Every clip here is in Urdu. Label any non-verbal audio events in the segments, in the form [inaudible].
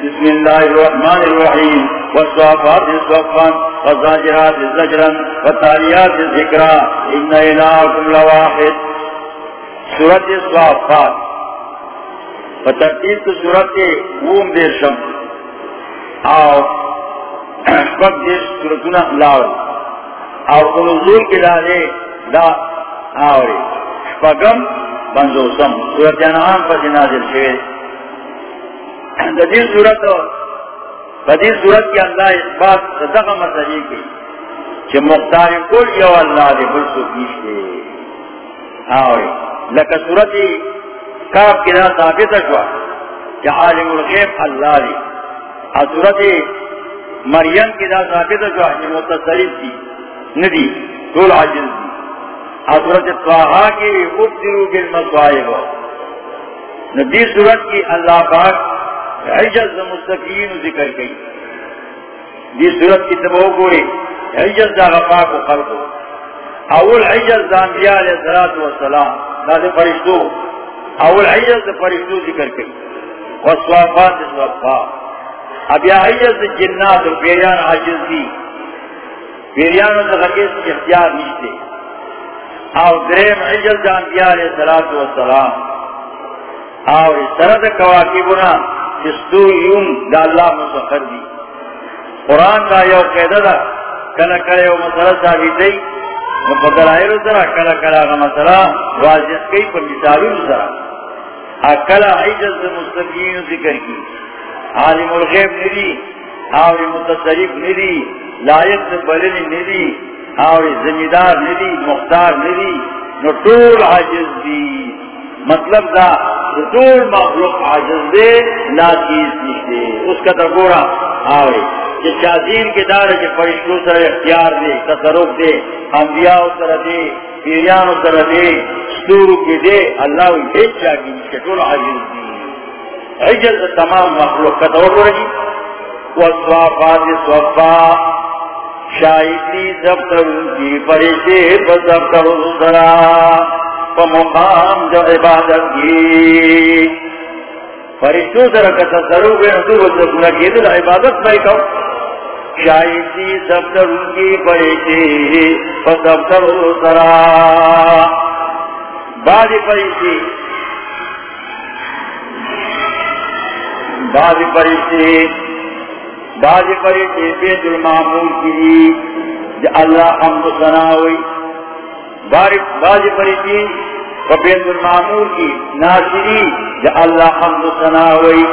بسم الله الرحمن الرحيم، والصافات صفا، والزاجرات زجرا، والتاليات ذكرا، إن إلهكم لواحد. سورة الصافات. فترتیب تو سورت اوم دیر شم. او شپک دیر سورتنا لاؤ او نزول کے لالے لا آوری. شپکم بنزو سم سورت انعام پر نازل شوئے ددی صورت بدی صورت کے اللہ اس بات صدق مسئلے کی کہ مختار کل یو اللہ دے بل سو پیش دے آوری لکہ صورت کاف کی دا ثابت شوا کہ عالم الغیب اللہ دی اور صورت مریم کی دا ثابت شوا کہ متصرف دی ندی طول عجل دی اور صورت طواہا کی ابترو بالمصائب. ندی صورت کی اللہ پاک عجز مستقین ذکر گئی دی صورت کی تبو گوری، عجز دا غفاق و خلقو اول عجز دا انبیاء علیہ السلام دا دے فرشتو۔ اول عجز دا فرشتو ذکر گئی وصوافات صوفا اب یا عجز دا جنات و پیریان عجز دی۔ پیریان دا غکیس اختیار نشتے او درم عجز دا انبیاء علیہ السلام اور اس طرح دا کواکبنا جستو دا اللہ مسخر دی. قرآن دا یو قیدہ دا، کلا کلا یو مسئلہ ثابت دی. مفدلائر سرا، کلا کلا غا مسئلہ واضح کئی پر مثالون سرا. اکلا عجز مستقین ذکر کی. عالم الغیب ندی آوری متصریف ندی، لائق بلن ندی آوری زمیدار ندی، مختار ندی. نو طول عجز دی. مطلب دا دور مخلوق عاجز دے لا چیز نشتے اس کا ترگورا آوے۔ کہ شادین کے دار کے فرشتوں سر اختیار دے، تصرف دے، انبیاء سر دے، پیریان سر دے ستورو کے دے، اللہ ہیچ چاہی شکل عاجز دی عجز تمام مخلوق کا ترگورا جی وصوافات صوفا شاہدی دفتر کی فرشتے بزفتر سرا۔ مقام جو عبادت کی۔ فرشتو در کتا ضرور بے نصور وزرگونا کی دل عبادت میں کھو شاہدی سبتر کی فرشتی فسبتر سرا۔ بعد فرشتی۔ بعد فرشتی۔ بعد فرشتی بیت المعمول کی۔ اللہ حمد سناوی باز فرشتی بیت المعمور کی ناصری جا اللہ حمد سنا ہوئی.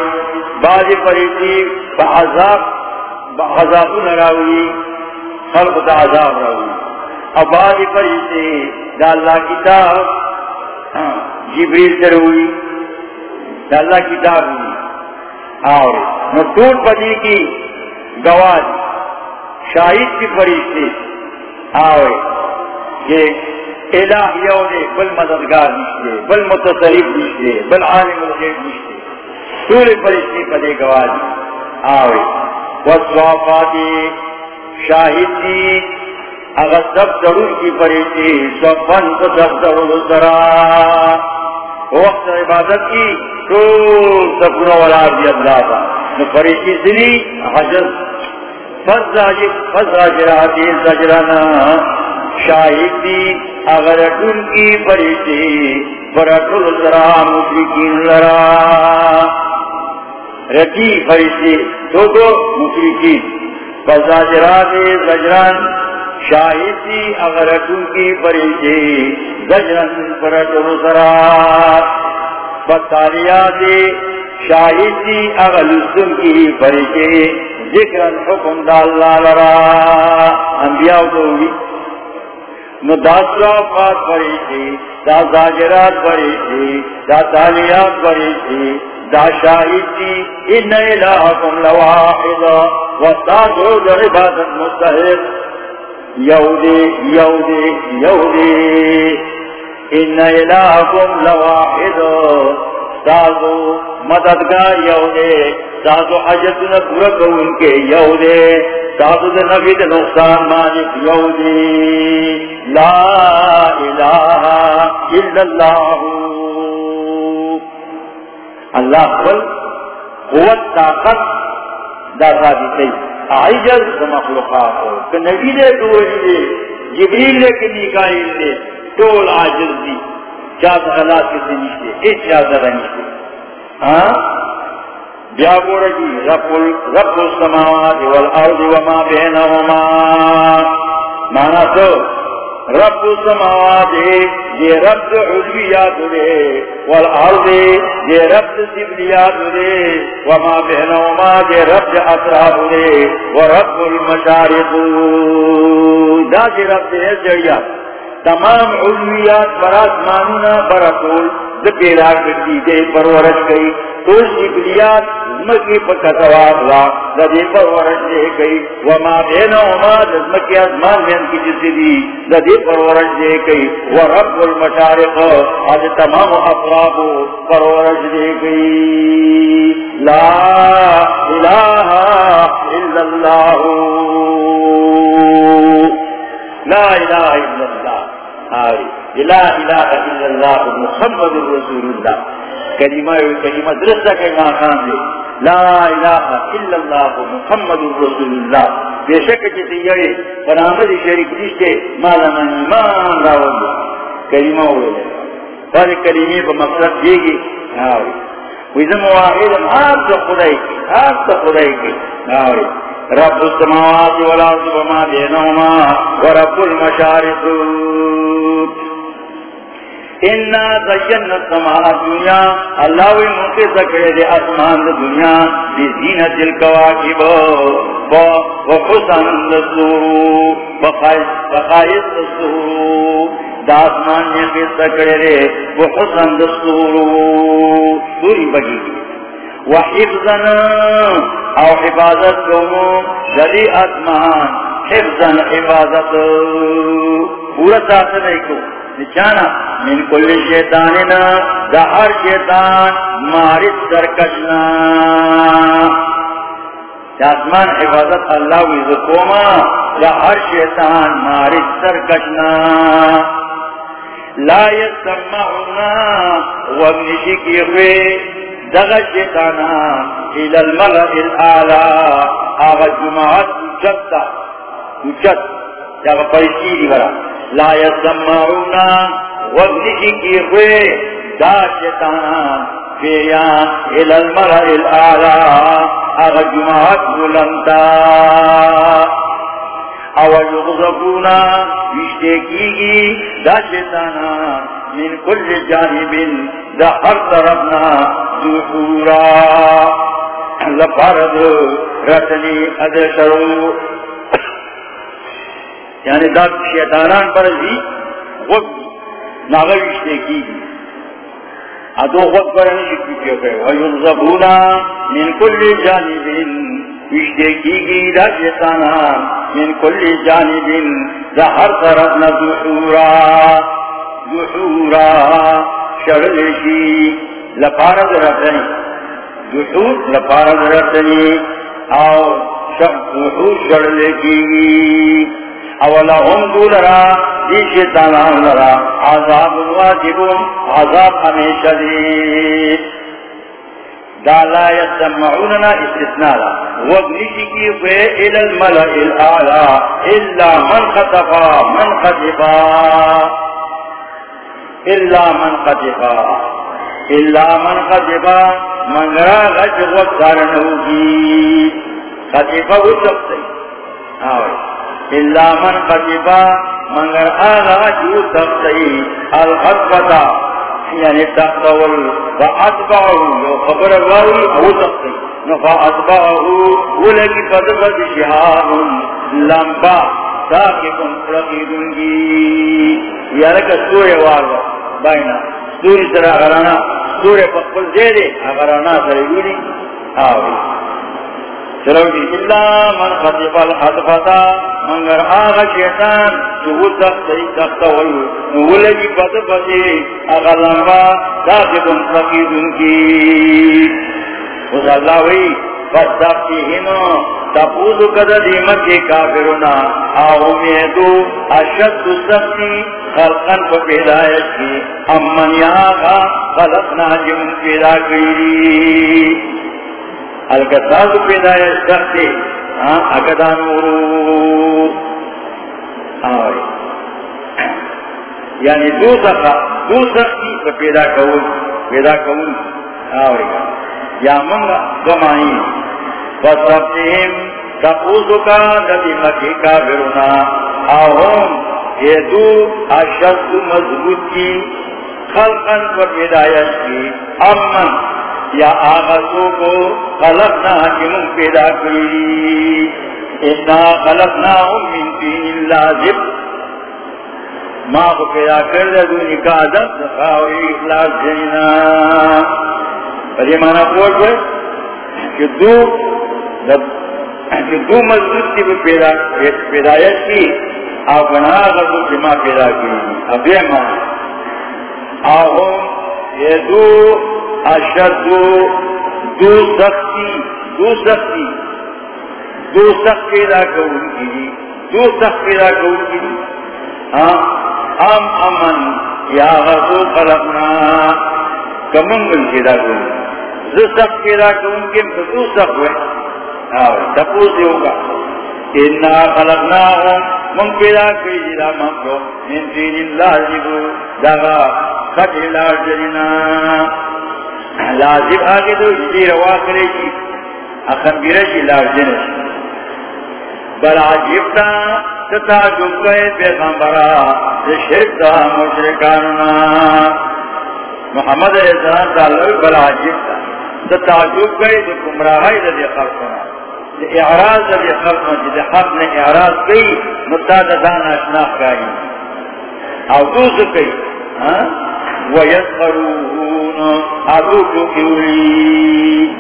باز فرشتی بعذاب بعذاب نراوی خلق دا عذاب راوی. اب باز فرشتی جا اللہ کتاب، جبریل تروی جا اللہ کتاب ہوئی. اور نطول پدی کی گواہ شاہد کی فرشتی آوے یہ الہ یو دے بل مددگار نشتے بل متصریف نشتے بل عالم الغیب نشتے۔ سورے فرشتے پدے گوادی آوے۔ وصوافاتی شاہد دی اگر سب ضرور کی فرشتے سبن کو سب ضرور سرا۔ وقت عبادت کی تو سپنا والا دی اللہ کا۔ نو فرشتی دلی، حجر۔ فزاجراتی جی، زجرانا شاہد دی اگر اٹھن کی پریشی پر اٹھل سرا مشرکین لرا رکی پریشی تو تو مشرکین۔ فزاجرات زجران شاہد دی اگر اٹھن کی پریشی زجران پر اٹھل سرا بطاریات شاہد اگر لسن کی پریشی ذکرن حکم دا اللہ لرا انبیاء تو ہوئی نو دا صلافات پڑی تھی، دا زاجرات پڑی تھی، دا تالیات پڑی تھی، دا شاہد تھی، ان الہکم لواحد وستاتو در عبادت مستحب یہودی یہودی یہودی، ان الہکم لواحد۔ سازو مددگار یہودی سازو حجتنا پورا ان کے یہودی سازو در نبی در نقصان مالک یہودی۔ لا الہ الا اللہ۔ اللہ قل قوت، طاقت، دا ثابتی عجز دا مخلوقات۔ کہ نبی دے دولی دے، جبریل لے کے نیکائیل دے طول عجز دی۔ چاہت غلات کسی نشتے ایچ چاہت غلات نشتے ہاں؟ بیا گورجی رب رب السماوات والارض وما بینہما. مانا تو رب السماوات یہ رب علویات دے والارض یہ رب سبلیات دے وما بہنوما یہ رب اطراف دے ورب المشارق. دا یہ رب دے جڑیا. تمام علویات برات مانونا برکول دا پیدا کرتی دے پرورش گئی. تو مکی پکا سواب لا دے گئی۔ وما دینا وما دزمکی ازمان میں کی دی دے گئی۔ ورب المشارق، آج تمام اطراب پرورش دے گئی۔ لا الہ الا اللہ۔ لا الہ الا اللہ۔ آئی لا الہ الا اللہ محمد رسول اللہ کریمہ کریمہ درستہ کے ماں خان دے لا الہ الا اللہ محمد رسول اللہ بے شک جیسے یہ پرامد شریف رشتے مالا من ایمان راول کریمہ ہوئے لے پر کریمی کو مقصد دے گی آوری ویزم واحد آپ تو خدای کی آپ تو خدای کی. آوری رب السماوات والارض وما بینہما ورب المشارق. انا زین السماء دنیا اللہ وی مکے سکڑے دے اسمان دنیا دی زینت الکواکب و حسن بخائص دا اسمان دے و حسن سوری بگی و حفظن او حفاظت کومو دلی اسمان حفظن حفاظت. پورا ساتھ نہیں کو نچانا من کل شیطاننا، دا ہر شیطان مارد سرکشنا. آسمان حفاظت اللہ وزکوما دا ہر شیطان مارد سرکشنا. لا يسمعنا وابنشی کی ہوئے دغا شیطانا الى الملع الاعلا آغا جماعت اچتا اچت جاگا پریشی دی برا. لا يسمعونا وغنشی کی ہوئے دا شیطان فیان الى المرح الاعلا اغا جماعت بلنتا او یغضبونا وشتے کی گی دا شیطانا من کل جانب دا ہر طرفنا دحورا لفرد رتنی ادشرو یعنی دا شیطانان پر دی غد ناغوشتے کی گی ادو غد پر نشکی کیوں گئے ویغضبونا من کل جانب. وشتے کی گی دا شیطانان من کل جانب. دا ہر طرف ندحورا دحورا شغلشی لپارد رتنی دحور لپارد رتنی او دحور شغلشی اولا هم دولرا دی شیطانان لرا عذاب واجبون، عذاب ہمیشہ دی دا لا يسمعوننا استثناء لا وغنشی کی فے الى الملع الاعلا الا من خطفا من خطفا الا من خطفا الا من خطفا من را غج وقتارنوگی خطفا وہ سکتے آوے۔ اللہ من قطبا مگر آغا جو تختی الخطبتا یعنی تختول فاتبعو یو خبر واوی او تختی نفا اتبعو ولگی فدفت شہاب، لمبا ساکتن رقیدنگی یا لکا سوری وارو بائنا سوری سر اغرانا سوری پقبل زیدے اغرانا سر گولی آوی. چلوٹی اللہ من خطف الحطفتا منگر آغا شیطان جو تختی تختول نولگی پتفتی آغا لنبا تاکتن فقیدن کی. خدا اللہ وی ہنو دیمت کے کافرنا آہو میدو اشد سختی خلقن پیدایت کی. امن یاغا خلقنا جمن پیدا کری الکتاز پیدایش سختی اکدا نورو. آوری یعنی دو سخا دو سختی پیدا کون پیدا کون آوری یا منگا دمائی فصفتهم تقوزو کا نبی مکی کافرنا آہم یہ دو اشد مضبوط کی خلقن پر پیدایش کی امن یا آغازوں کو خلقنا کی من پیدا کری. انا خلقنا من تین لازب ماں کو پیدا کر دے دونی کا عدد خاوری اخلاص جنینا پر یہ معنی پوچھ گئے کہ دو کہ دو مضبوط کی پیدا پیدایش کی آپ بنا غزو کی ماں پیدا کی اب یہ معنی. آہو یہ دو اشد دو سختی دو سختی، دو سخت پیدا کروں کی دو سخت پیدا کروں کی ام ہاں؟ امن، یا غزو خلقنا کمنگل پیدا کروں دو سخت پیدا کروں کی دو سخت ہوئے۔ ہاں، تپو سے ہوگا۔ انا خلقنا من پیدا کری جدا من کو۔ من دین اللہ جی جبو دغا خطر لار جننا لازم آگے دو جدی روا کرے گی اخم بیرشی جی لارجن بل عجیبتا تتا جبکے پیغمبرا شرک دا مشرکاننا محمد عزیزان تعالی بل عجیبتا تتا جبکے دو کمراہی دا دی خلقنا دی اعراض دا دی خلقنا جدی حق نے اعراض کئی نتا دا دان اشناف کئی او دوسو کئی وَيَسْخَرُونَ عَدُوكُ كِوْلِي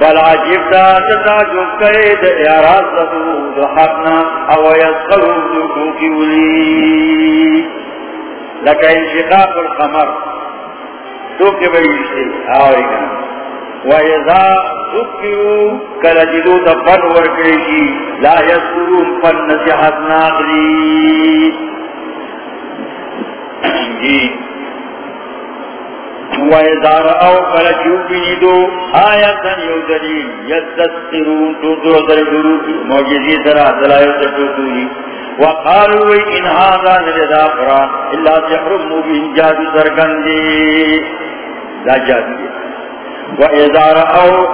بل عجیب دا تتاجب کرے دا اعراض دو دا حقنا او یسخرون عدوكو كِوْلِي لکہ انشقاق القمر تو کے بیشتے آوری وَإِذَا ذُكِّرُوا كَلَجِدُوا دَفَنْ وَرْكِرِشِ لَا جی وَإِذَا رَأَوْا فَلَجُوا بِنِدُوا آيَةً يَوْدَلِيلٍ يَتَّسْتِرُونَ تُوْدُوا دَرْجُرُوا مُعْجِزِي سَرَا دَلَائِرْ تَجُوتُونِ وقالوا إن هذا لَلَدَا قُرَانٌ إلا سحر مبين جادو سرگندی. دا جادو. وَإِذَا رَأَوْا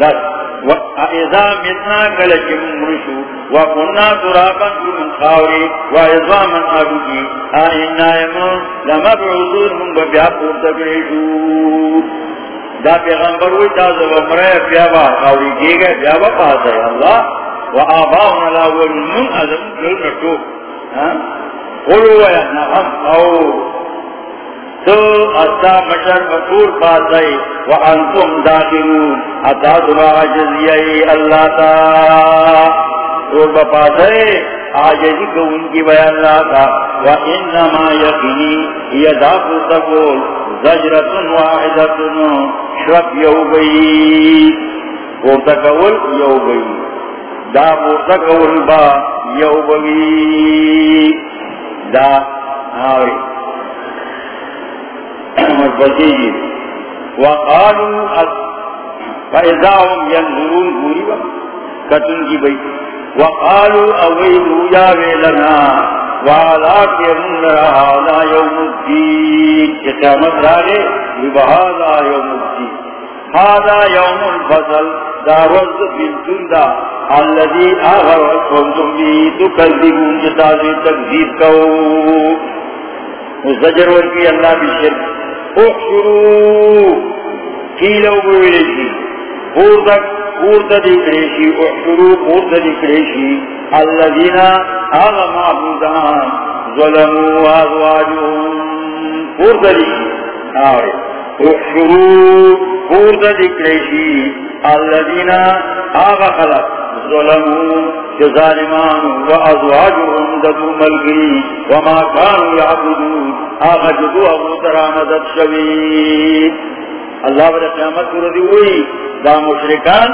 دَسْ وَإِذَا مِتْنَا كَلَجِمْ مُرْشُ وَكُنَّا تُرَابًا من خاوري وَإِذَا أَبُكِي آئِنَّا يَمُنْ لَمَبْعُوذُونَ مُنْ بَبِعَقُوا تَبْرِشُوا دا پیغمبر ہوئی تا زبمرے پیابا خاوری کی گئے پیابا پاس ہے اللہ۔ وآباؤنا لاول من ازم لنٹو ہاں؟ قلوا یا نغم او تو اتا مشر مطور پاس وانتم داخلون۔ اتا دبا جزیئی اللہ تا۔ اور بپاس آجزی کو ان کی بیان اللہ تا وانما یقینی یداف تقول زجرتن واحدتن، شرف یو بئی پورتا کول یو بئی دا پورتا کول با یو بئی دا، آوری۔ مربتی جی وقالوا فإذا هم ينظرون با کتن کی بئی وقالوا اویلو یا ویلنا یوم الدین کہ قیامت راگے بہادا یوم الدین. هذا يوم الفصل دا الذي احشروا. كيلو بويلشي بوردك بورد دکریشی احشروا بورد دکریشی الذين آغا معبودان ظلموا وازواجهم بورد دکریشی آوری بورد دکریشی آغا خلق. ظلموا جظالمان وازواجهم ددو ملگری وما كانوا يعبدون. آغا جدو ابو درامدت شوید. اللہ بڑے قیامت کو ردی ہوئی، دا مشرکان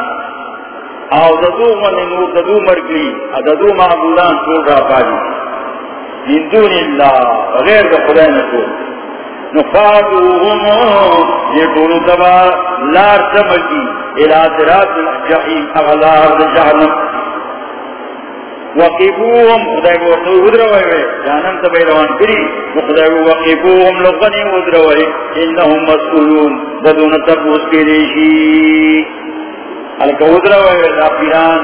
او ددو من نور ددو مرگی ددو معبودان چھوڑ را پاجی من دون اللہ، غیر دا خدا نکو نفادوهم يقولوا تبا لار سمكي الى صراط الجحيم اغلار جهنم. وقفوهم، خدای کو تو ودروي جانم ته روان کړي. خدای وقفوهم لغني ودروي انهم مسؤولون بدون تبوس کې شي. الک ودروي دا پیران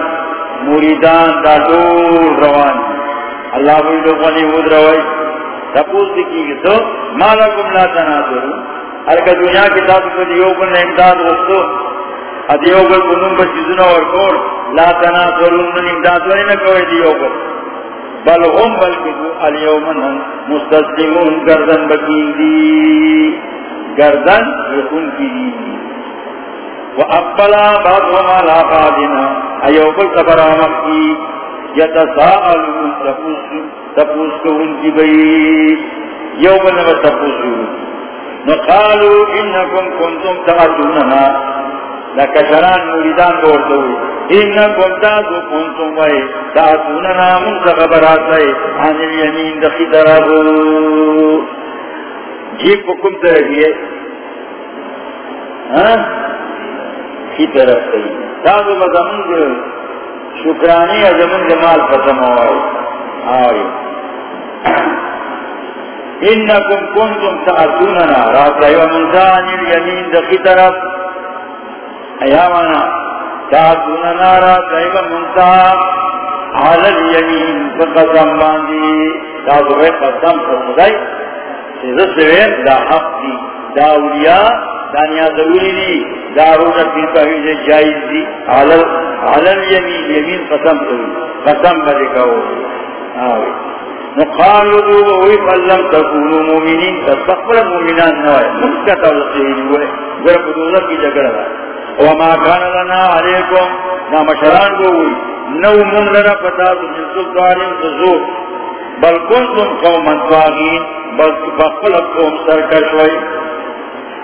مریدان دا ټول روان الله وی لغني ودروي کی تو لا تناظر دنیا کی تاسو کو امداد وستو۔ کنم پر چیزنا لا من امداد کوئی بل۔ هم بلکہ هم مستسلمون گردن بکین دی۔ گردن رکن کی دی۔ و اقبلا بعضهم على بعضنا۔ ایو بل تپوس کو ان کی بئی یو بنا تپوس نقالو انکم کنتم تغتوننا لکشران موریدان دورتو انکم تاتو کنتم وئی تاتوننا من تغبرات وئی عن الیمین دخی درابو جیب کو کم طرف یہ. ہاں؟ کی طرف تھی تاتو بزمون شکرانی ازمون جمال ختم ہوئی آئی انکم کنتم تأتوننا رات ایو منزان الیمین دقی طرف. ایامنا تأتوننا رات ایو منزان علی الیمین فقسم باندی تازو بے قسم فرمدائی سیزت سوین دا حق دی دا اولیاء دانیا ضروری دی دا رونا پیر پاہیز جائز دی علی الیمین یمین قسم فرمدائی قسم بلکاو آوی نقالو دو فلم تکونو مومنین تتقبل مومنان نوائے مکتا وصیل ہوئے گر قدوزہ کی جگڑ رہا۔ وما کان لنا علیکم، نا مشران کو ہوئی، نو من لنا پتا من سلطان تزور بل کنتم قوما تواغین بل بخل قوم سرکشوئی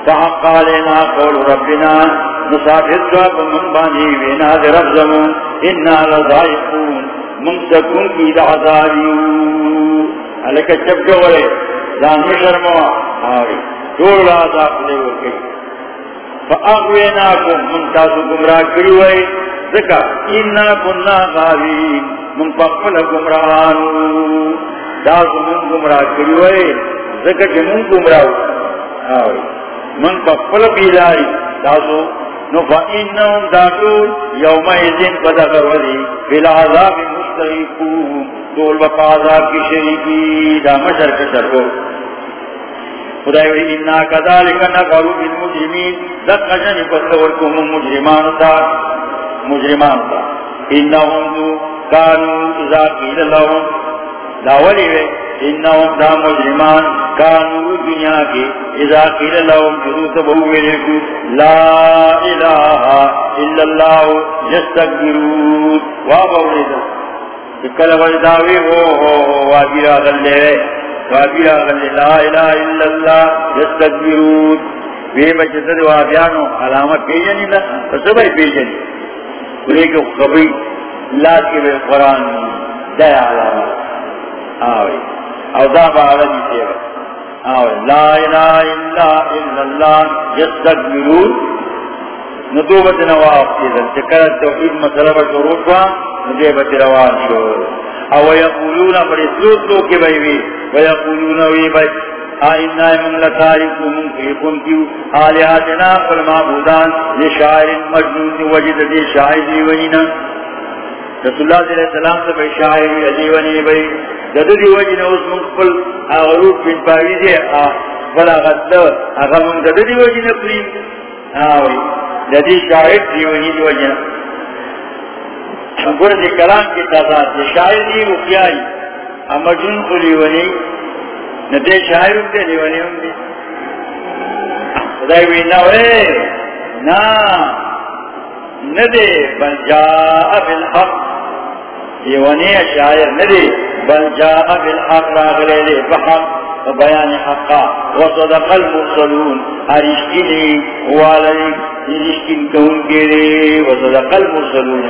فحق علینا قول ربنا نصافت جواب من بانی وینا در زمون، انا لضائقون منسکون کی دعذابیون لکہ چپ جو بولے جان میں شرما آوری دور لادا خدے ورکی فاغویناکم، من تاسو گمراہ کری ذکا، اینا کننا غاوین. من پخفل گمراہانو. تاسو من گمراہ کری ذکا کہ من گمراہ آوری من پخفل بیلائی. تاسو نو فإنهم داخل بالعذاب مستغيقون دول کی دا مشر کشر کو. خدای وی انا کذالک بالمجرمین. دقا جنی مجرمان تا مجرمان تا انہم دو کانو اذا قیل لهم دا ولی وی انہم دا مجرمان کانو دنیا کی اذا قیل لهم جدو تبہو ویلکو لا الہ الا اللہ جستقبرون وابا ولیدہ کل وجداوی ہو وابی راغل لے وابی راغل لے لا الہ الا اللہ یستدبیرون وی بچتر وابیانو علامت پیجنی لا فسبای پیجنی لیکن خبری لا کی بے قرآن، دے علامت۔ آوی او دا بعلمی سیوے آوی لا الہ الا اللہ یستدبیرون ندوبت نواف تیزن چکر توحید مسئلہ بشروع کا مجھے بچ روان شو۔ او یقولون پر اسلوس لو کے بھئی وی، ویقولون وی بھئی آئینا من لتارکو منفقن کیو۔ آلیاتنا قل معبودان لشاعر مجنون، وجد دی شاعر دیونینا۔ رسول اللہ صلی اللہ علیہ وسلم سے بھئی شاعر دیونی بھئی جد دی وجد اس منقبل آغروب بن پاویزی فلا غدل اگر من جد دی وجد قریم آوی جدی شاعر دیونی دی وجی وجد دی کلام کی تعداد دی شاعر دی مکیائی اما جن کو لیونی ندے شاعر دے لیونی ہوں دی خدای وی نوے نا ندے بل جاء بالحق. لیونی شاعر ندے بل جاء بالحق راغلے لے بحق بیان حقا وصدق المرسلون. ارشکینی والی ارشکین کون کے لے وصدق المرسلون.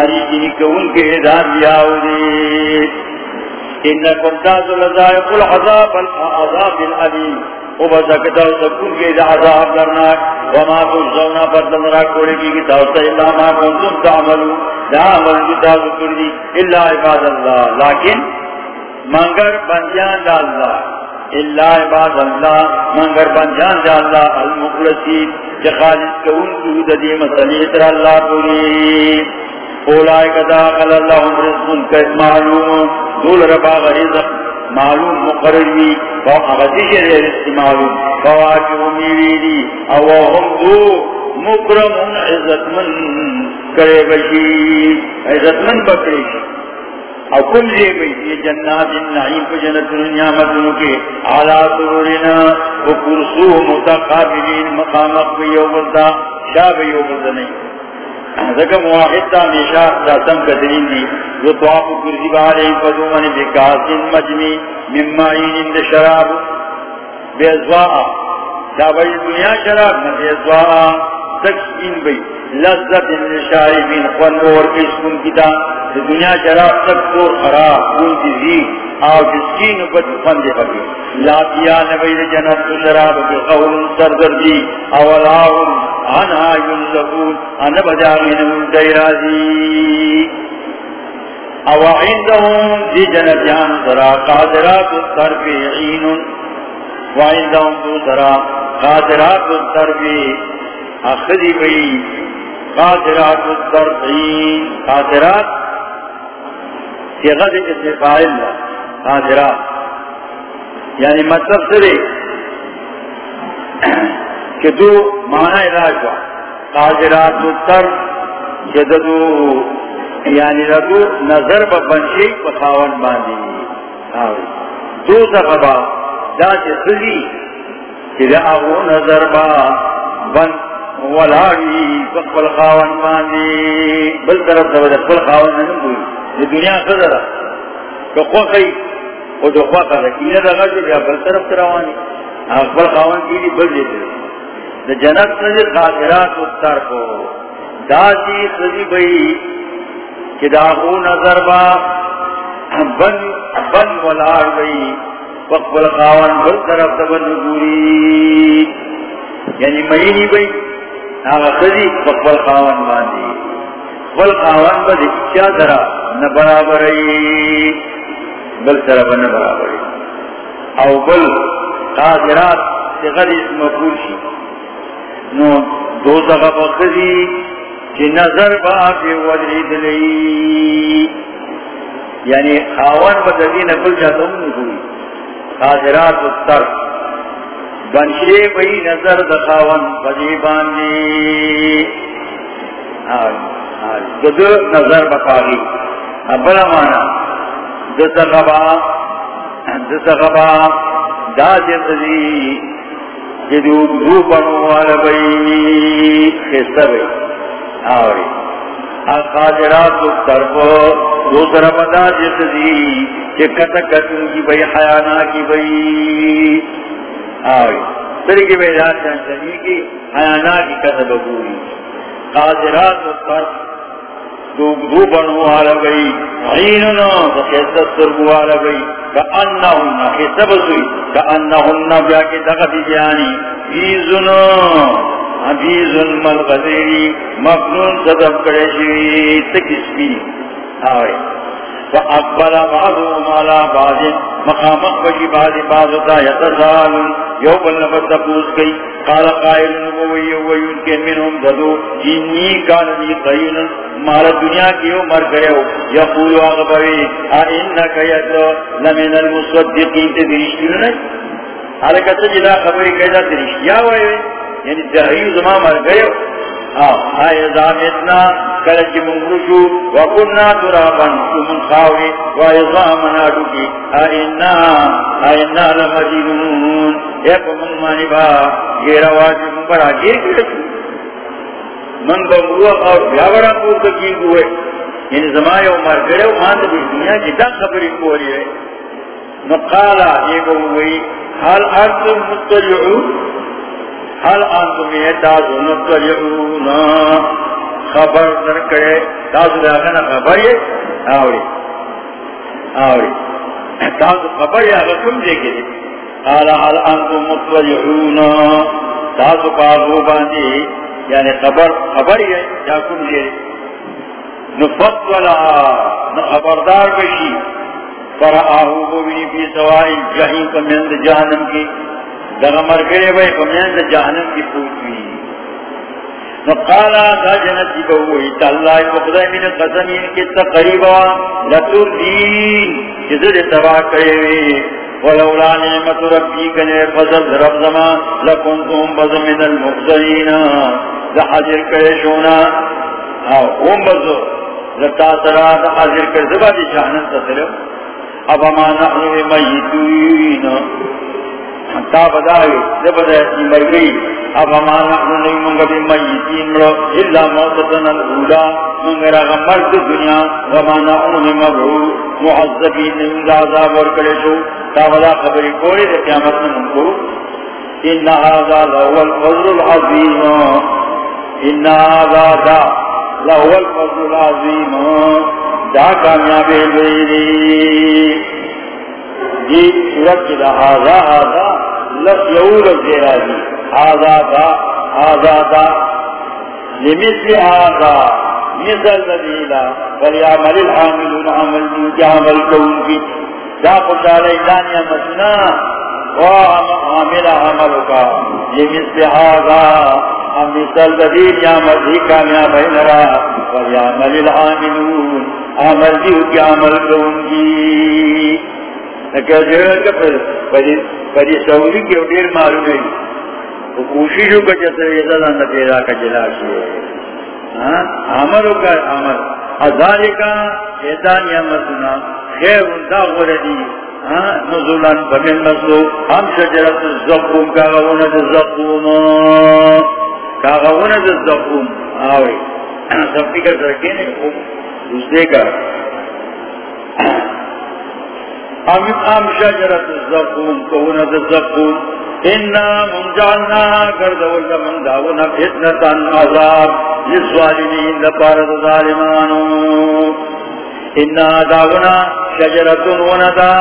آری کون کے دار دیاو دے انکم تاسو لذائق العذاب العذاب العلیم. او و سکون کے دا عذاب درناک وما تجزونا بدل را کوڑے کی اللہ ما کنتم تعملو دا عمل کردی اللہ عباد اللہ۔ لیکن منگر بندیان دا اللہ اللہ عباد اللہ۔ منگر بندیان دا اللہ، المخلصین جا خالص کون کو دا دی مسئلیت را اللہ پوری۔ اولائے کدا قل رزقن کا معلوم دول ربا غریزق معلوم مقرر بھی فاغتی شرع رزق معلوم. فواجب میری دی او هم دو مکرم عزت من کرے بشی. عزت من بکرے او کم لے بھئی یہ جنات النعیم کو جنت نعمتوں کے. اعلی سرورنا و کرسو متقابلین مقام اقوی بلتا شاب بلتا نہیں. ذکر مواحد تا ہمیشہ راسم قدرین دی. جو تواب کرزی بارے فضو من بکاسن مجمی ممائین اند شراب. بے ازواء تا بھئی دنیا شراب نہ بے ازواء تکسین بھئی لذت اند شاربین خون اور کسکن کتا دنیا شراب تک تو خراب کون تیزی آو جسکین بد فند خبی لا پیا نبید جنت شراب کی قول سردردی اولاهم عنها ينزقون انا بجاغين من ديرازي او عندهم دي جنتيان سرا قادرات الطرف عين وعندهم دو سرا قادرات الطرف اخذي بي قادرات الطرف قادرات في غد اتفاع الله قادرات یعنی مطلب سرے. کہ دو معنی علاج ہوا۔ قادرات التر جددو یعنی ردو نظر بنشی پا خاون باندی۔ دو سخبا دا چی خلی کہ دا اغو نظر با بن ولاوی پا خاون باندی۔ بل طرف دا دا پل خاون ننم بوئی دی دنیا خضر کہ خوخی او دو خوخا دا کینه دا غجر یا بل طرف تروانی اقبل خاون کی دی بل دیتے دا جنت نجی خاطرات اتر کو. دا جی خزی بئی کہ دا خو نظر با بن بن ولار بئی وقبل خاون بل طرف تبن گوری یعنی مہینی بئی آغا خزی وقبل خاون باندی بل خاون با دی اچھا درا نبرابری بل طرف نبرابری او بل قادرات تغیر اسم مقول نو دو دغا بخری چی نظر با پی ودری دلی یعنی خاون با دین بل جاتا ہم نکوی خاضرات اتر بنشے بئی نظر دا خاون بجی باندی دو نظر بقاگی بلا مانا دو تغبا دو تغبا دا جتدی جدو روپن والا بئی خیستا بئی آوری. طرف جس دی چکتا کتن کی بئی حیانا کی بئی آوری. سری کی بئی ذات چنچنی کی حیانا کی کتا بگوری قادرات طرف دو بنو والا بئی عیننا فخیصت سرگو والا بئی کأنہن خیصب سوئی بیا کے دغت جانی بیزن عبیزن ملغذیری کرے شوی تکس بھی فأقبل بعضهم على بعض مقامق بشي بعض بعضتا يتسالون يوم النفس تقوز كي قال قائل نبوي وينكن منهم ذدو إني كان لي قيل مال الدنيا كيو مر گئے يقول أغبري، أئنك يدو لمن المصدقين تدريشتون نہیں حالکہ سجدہ خبری کہتا ترشتیا ہوئے یعنی دہیو زمان مر گئے آئے زامتنا وکننا خاوی آئینا آئینا لمدینون اے مانی با گیر من اور بیاورا پور تکی یعنی عمر دنیا جدا خبری کوری ہے۔ نقالا، یہ حال حال انتم یہ تازو مطلعون خبر در کرے تازو داغنا خبر یہ۔ آوری۔ آوری۔ تاسو خبر یا رسول دے کے قال هل انتم مطلعون تاسو پاغو باندی یعنی خبر خبر یا کم دے نفضل خبردار بشی۔ فرآہو بوینی فی سوائی جہیم کمیند جہنم کی۔ دغمر کرے بھئی کمیند جہنم کی پوچھوئی نقالا دا جنتی بہوئی تاللہ مقدر من قسمین کتا قریبا لطور دین جزر تباہ کرے ہوئی ولولا نعمت ربی کنے فضل رب زمان لکنتم بز من المقصرین دا حجر کرے شونا او بزو لتا سرا دا حجر کرے زبا دی جہنم تصرف اب ما نحن میتوین تا بداوی زبدا مرگئی اب ہمارا ما نحن نحن بمیتین مرو الا موتتنا الاولا منگرا غمرد دنیا وما نحن مبعو معذبین ان نحن عذاب ورکڑے شو تا بدا خبری کوئی دا قیامت نمکو ان هذا لهو الفضل العظیم ان هذا دا لهو الفضل العظیم دا کامیابی لئی جی، دی صورت کی دا، آزا آزا لس یور زیرا دی جی۔ آزا دا آزا دا۔ لمثل آزا، مثل ذلیلا فلیعمل الحاملون عمل دیو عمل کون کی دا خوشالی دانیا مسنا وعمل عملکا لمثل آزا مثل ذلیل یا مزی کامیابی نرا۔ فلیعمل الحاملون عمل دیو کی عمل کون کی نکہ جو پری سعودی کی دیر معلوم ہے وہ کوششوں کا جیسے یہ زدان پیدا کا جلاش ہے عملوں کا عمل ازاری کا شیطان یا مسنا خیر انتا غردی نزولان بمن مسلو. ہم شجرت الزقوم کاغونا الزقوم کاغونا الزقوم آوئی [clears throat] سب فکر سرکے نہیں دوسرے کا ام ام شجرت الزقوم کون الزقوم. انا من داونا فتنة عذاب ظالمانو. انا داونا شجرت وندا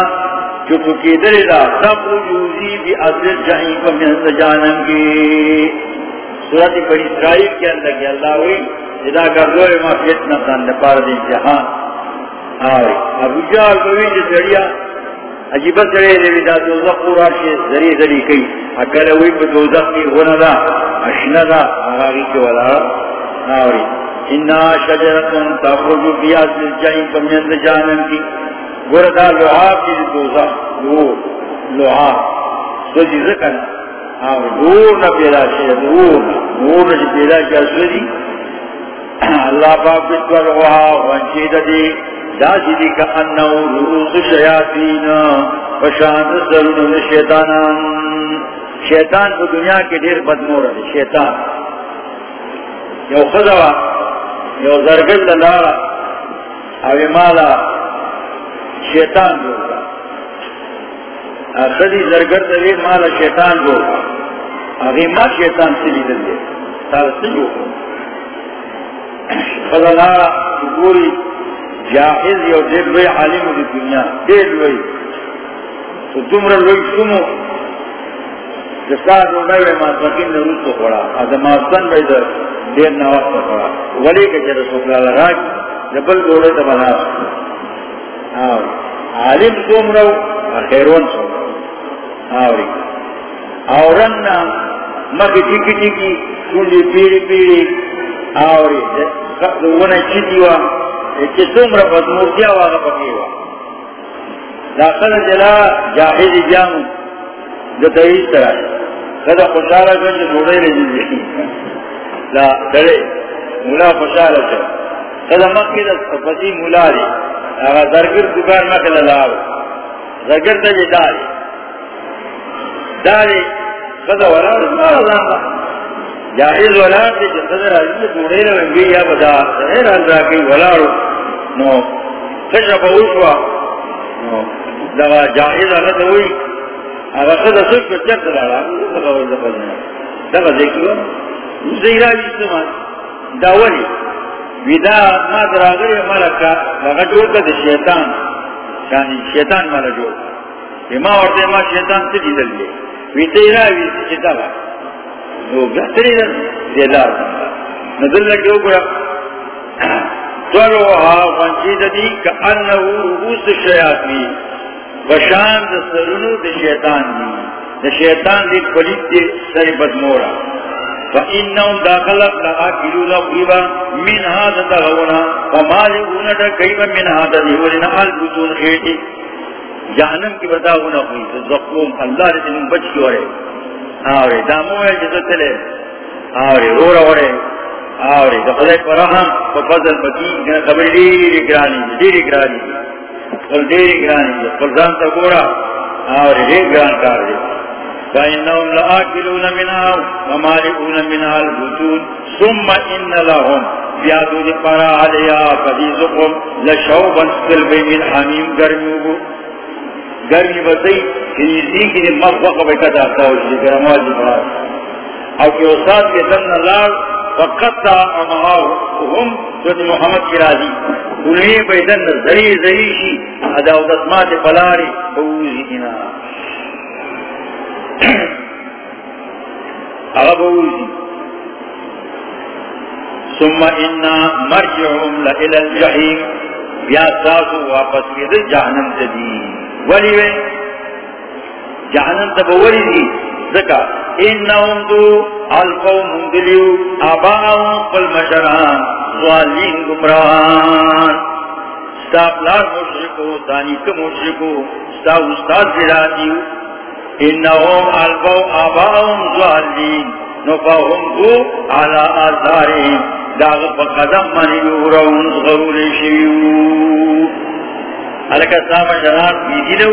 چکو کی دلیدا سب جوزی بی اصل جہیم کو جانم کی. بڑی اسرائیل کے اندر کہ اللہ ہوئی جدا کردو ما فتنہ تن جہان. ابو جال عجیب سڑے دے دا دوزخ پورا شی زری زری کئی اکل ہوئی پہ دوزخ کی غنہ دا اشنہ دا آغاقی کے والا آئے انا شجرتن تخرجو بیاس للجائن کمیند جانم کی گردا لعاب کی دوزخ. دور لعاب سو جی ذکر آئے دور نہ پیدا شید دور نہ دور نہ پیدا کیا سو اللہ پاک بتور وہا وانچید دی داسی دی کا انہو روز شیاطین وشان سرون شیطانان. شیطان کو دنیا کے دیر بدمور ہے، شیطان. یو خضوا یو زرگل دلارا او مالا، شیطان بولتا. خدی زرگر دلیر مالا شیطان بولتا. اگی ما شیطان سلی دلیر تارا سلی خلالارا پوری جاہز یو دیر لوی عالم دی دنیا، دیر لوی. تو دمر لوی سمو جسا دوڑاوی ماسمکین نروس کو پڑا ادماستان بای در دیر نواق کو پڑا ولی کچھ رسول اللہ راک جبل دوڑے تا بنا آوری عالم سمرو خیرون سمرو آوری آورن مکی ٹکی ٹکی سولی پیری پیری آوری دونا چیتی وان وا چی سمر پس مورتیا واغا پکی وا داخل جلا جاہد جامو جو تویز طرح خدا خوشحالا کن جو دوڑے رجی لا دڑے مولا خوشحالا کن خدا مکی دا پسی مولا دی۔ اگا درگر دکان مکل لاو زگر دا جی داری۔ داری خدا ورا رسول اللہ جاہز ولار دے جو صدر عزیز دوڑے رہے یا بدا صدر عزیز کی ولارو نو۔ خشا پوشوا نو۔ لگا جاہز آگا ہوئی اگر خدا سوچ پر چک دلالا لگا وی دفل نیا لگا دیکھو۔ زیرا جیسمان داولی ویدا ما دراغری ملکا لگا جوڑتا دے شیطان۔ یعنی شیطان والا جو۔ ما اور دے ما شیطان سے دی دل وی تیرا وی شیطان۔ وہ بہتری دے دار نزل لگے اوپر طلوها فانچید دی کأنه رؤوس شیاطین۔ بشان دا سرنو دا شیطان دی۔ دا شیطان دی پلیت دی سر بدمورا۔ فإنهم داخلت لآکلو لغیبا من هذا دغونا فمالئونا دا قیبا من هذا دیولنا البطون خیٹی۔ جہنم کی بتاؤنا ہوئی۔ تو زقوم اللہ رسی من بچ کی ورے آورے دامو ہے جزا تلے. آورے رو رو رہے آورے دخلے پر رحم، پر فضل بکی خبر دیری گرانی دیری گرانی قل دیری گرانی قل زانتا گورا. آورے دیری گران کار دی. فإنهم لآكلون منها ومالئون منها البطون. ثم إن لهم بیادو دی پارا علیا فدیزقم لشوبا سلبی من حمیم گرمیوگو گرمی بسی یعنی کنیزی کی دی مفوق بکتا اختاوش دی گرمواز دی پارا او کہ استاد کے سن اللہ فقط وقتا امہاهم سورت محمد کی راضی۔ انہیں بیدن زری زری شی اداو دسمات پلاری بوزی دینا۔ اغبوزی ثم انا مرجعهم لإلى الجحیم۔ بیا ساسو واپس کی در جہنم تدی ولی وی جہنم تب ولی دی. ذکا، انہم دو الفو مندلیو آباہم قل مشران سوالین گمران ستا پلار مشرکو، دانی کا مشرکو، ستا استاد زرادیو انہم الفو آباہم سوالین نفاہم دو علا آزارین. داغ پا قدم منی یورون غرور شیو. حلکہ سام جنان بیدی لو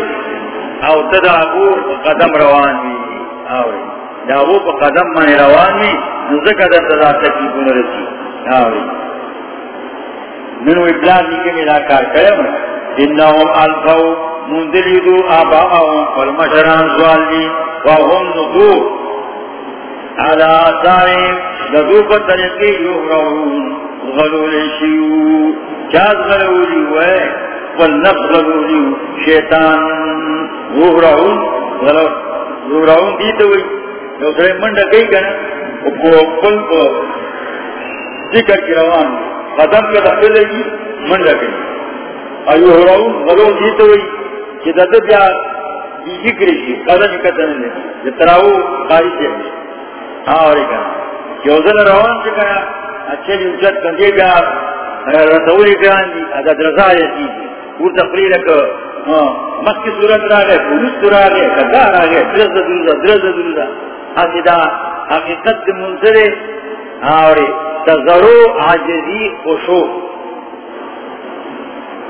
او تداغو پا قدم روان بی آوری داغو پا قدم منی روان بی نزکہ در تدا تکیبون رسی آوری منو ابلاد نیکے ملا کار کرم انہم الفو مندلیدو آباءهم فالمشران زوالی وهم نقور على آثارهم لدو پر یغرون غلول شیو. چاز غلولی ہوئے والنفس غلولی شیطان یغرون یغرون دیتا ہوئی جو سرے منڈا کئی کنا پل کو ذکر کی روان قدم کے دخل لگی منڈا کئی اور یغرون غلول دیتا ہوئی کہ دادا بیا ذکر شی قدم کتن لے جتراو قاری سے ہاں اور ایک یوزن روان سے کنا اچھے بھی کندے گا رسولی گران دی عدد رضا یسی دی اور تقریر کہ ہاں، مکی صورت را گئے پولیس تو را گئے کتا را گئے، درز دروزا درز دروزا حسیدہ حقیقت منظر اور تذرو عاجزی خوشو.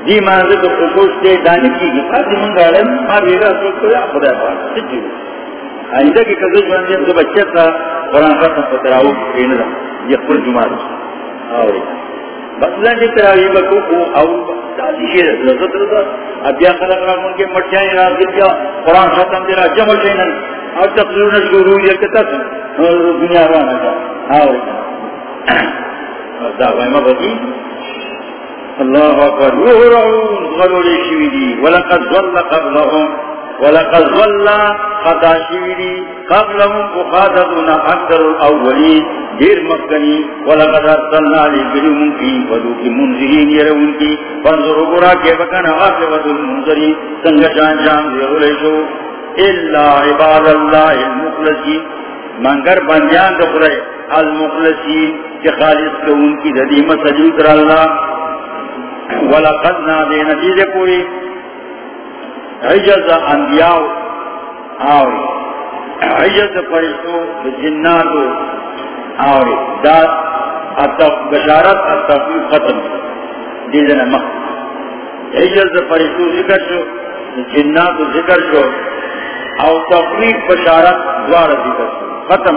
دی مانزے تو خوشوش دے دانی کی گی فاتی منگا علم ما بیگا سوچ کو یا خدا پاک. سجی آئندہ کی قدر جوانجی تو بچے تھا، قرآن ختم فتراؤ کین دا یہ پر جمعہ آوری بس لنڈی تراوی بکو کو او دادی شیر لذت رضا۔ خلق راضی کیا۔ قرآن ختم دیرا جمع شینن اور دنیا رانا جا اللہ اکبر۔ شویدی ولقد ظل قبلهم ولقد ظل خطا شویدی قبلهم اخادتون اکثر الاولین دیر مکنی ولقد ارسلنا لبنهم کی ودو کی منذرین یرون کی فانظر قرآ کے بکن عاقبت المنذرین سنگشان شام دیغلیشو الا عباد اللہ المخلصین منگر بندیان دخلے المخلصین کہ خالص کو ان کی ددیمہ سجود کر اللہ ولقد نادے نتیجے پوری عجز انبیاء آوری. عجز فرشتو جناتو آوری. دا بشارت التفیق ختم. دیدن مخ. عجز فرشتو ذکر شو، جناتو ذکر شو، او تفریق بشارت دوار ذکر شو. ختم.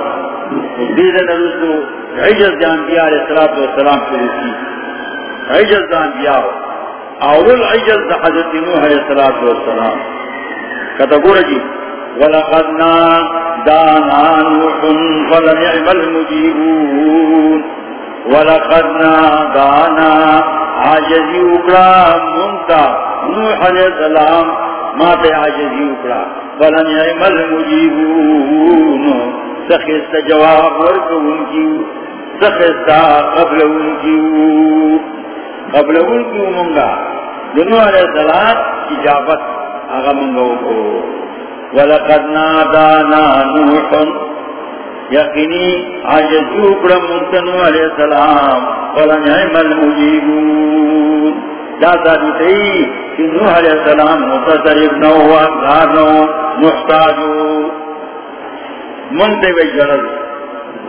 دیدن رسو عجز انبیاء علیہ السلام شروع کی عجز دا انبیاء. اول عجز دا حضرت نوح علیہ السلام والسلام. کتا گورا جی. ولقدنا دانا نوح فلنعم المجیبون ولقدنا دانا عجزی اکرام منتا. نوح علیہ السلام ما تے عاجزی اکڑا فلن یعم المجیبون سخست جواب ورکو ان کیو سخست قبل ان کیو قبل ان کیو منگا. نوح علیہ السلام اجابت. آغا منگو کو. ولقد نادانا نوح. یقینی عاجزی اکڑا منتنو علیہ السلام. فلن یعم المجیبون. دادا دیتے کہ نوح علیہ السلام متصرف نو اکھار نو محتاجو منتے بے جرد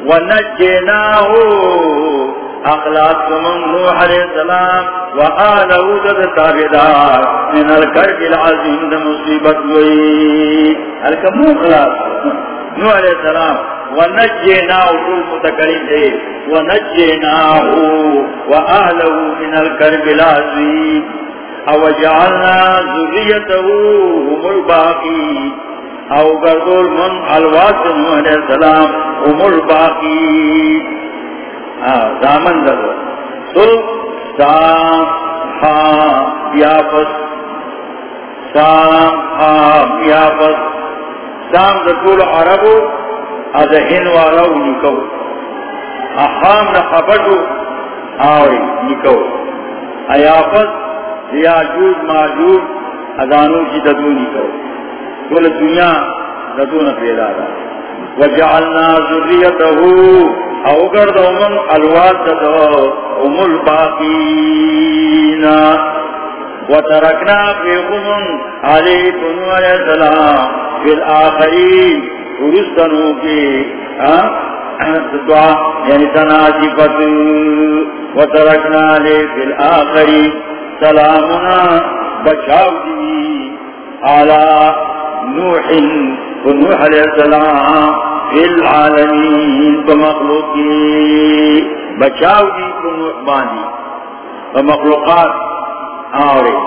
ونجیناہو اخلاق من نوح علیہ السلام و وآلہو دد تابدار من الکرب العظیم دا مصیبت وئی الکمو اخلاق نوح علیہ السلام ونجيناه كل متكلم دے ونجيناه وآله من الكرب العظيم او جعلنا ذريته هم الباقي او قردول من الواسم علیہ السلام هم الباقي ہاں، دامن در سل سام حام بیافس سام حام بیافس سام در کول عربو ادہن والا نکو۔ احام نہ آوری نکو۔ ایافت یا جود ماجود ادانو کی جی ددو نکو۔ کل دنیا ددو نہ پیدا دا وجعلنا ذریته او گرد امم الواد ددو ام الباقین. وترکنا فی غمم علیکم علیہ السلام فی الاخرین. ارستنو کی دعا یعنی تناسفت وترکنا لے فی الاخری سلامنا بچاو دی علا نوح ونوح علیہ السلام. فی العالمین بمخلوقی بچاو دی ونوح بانی بمخلوقات آوری.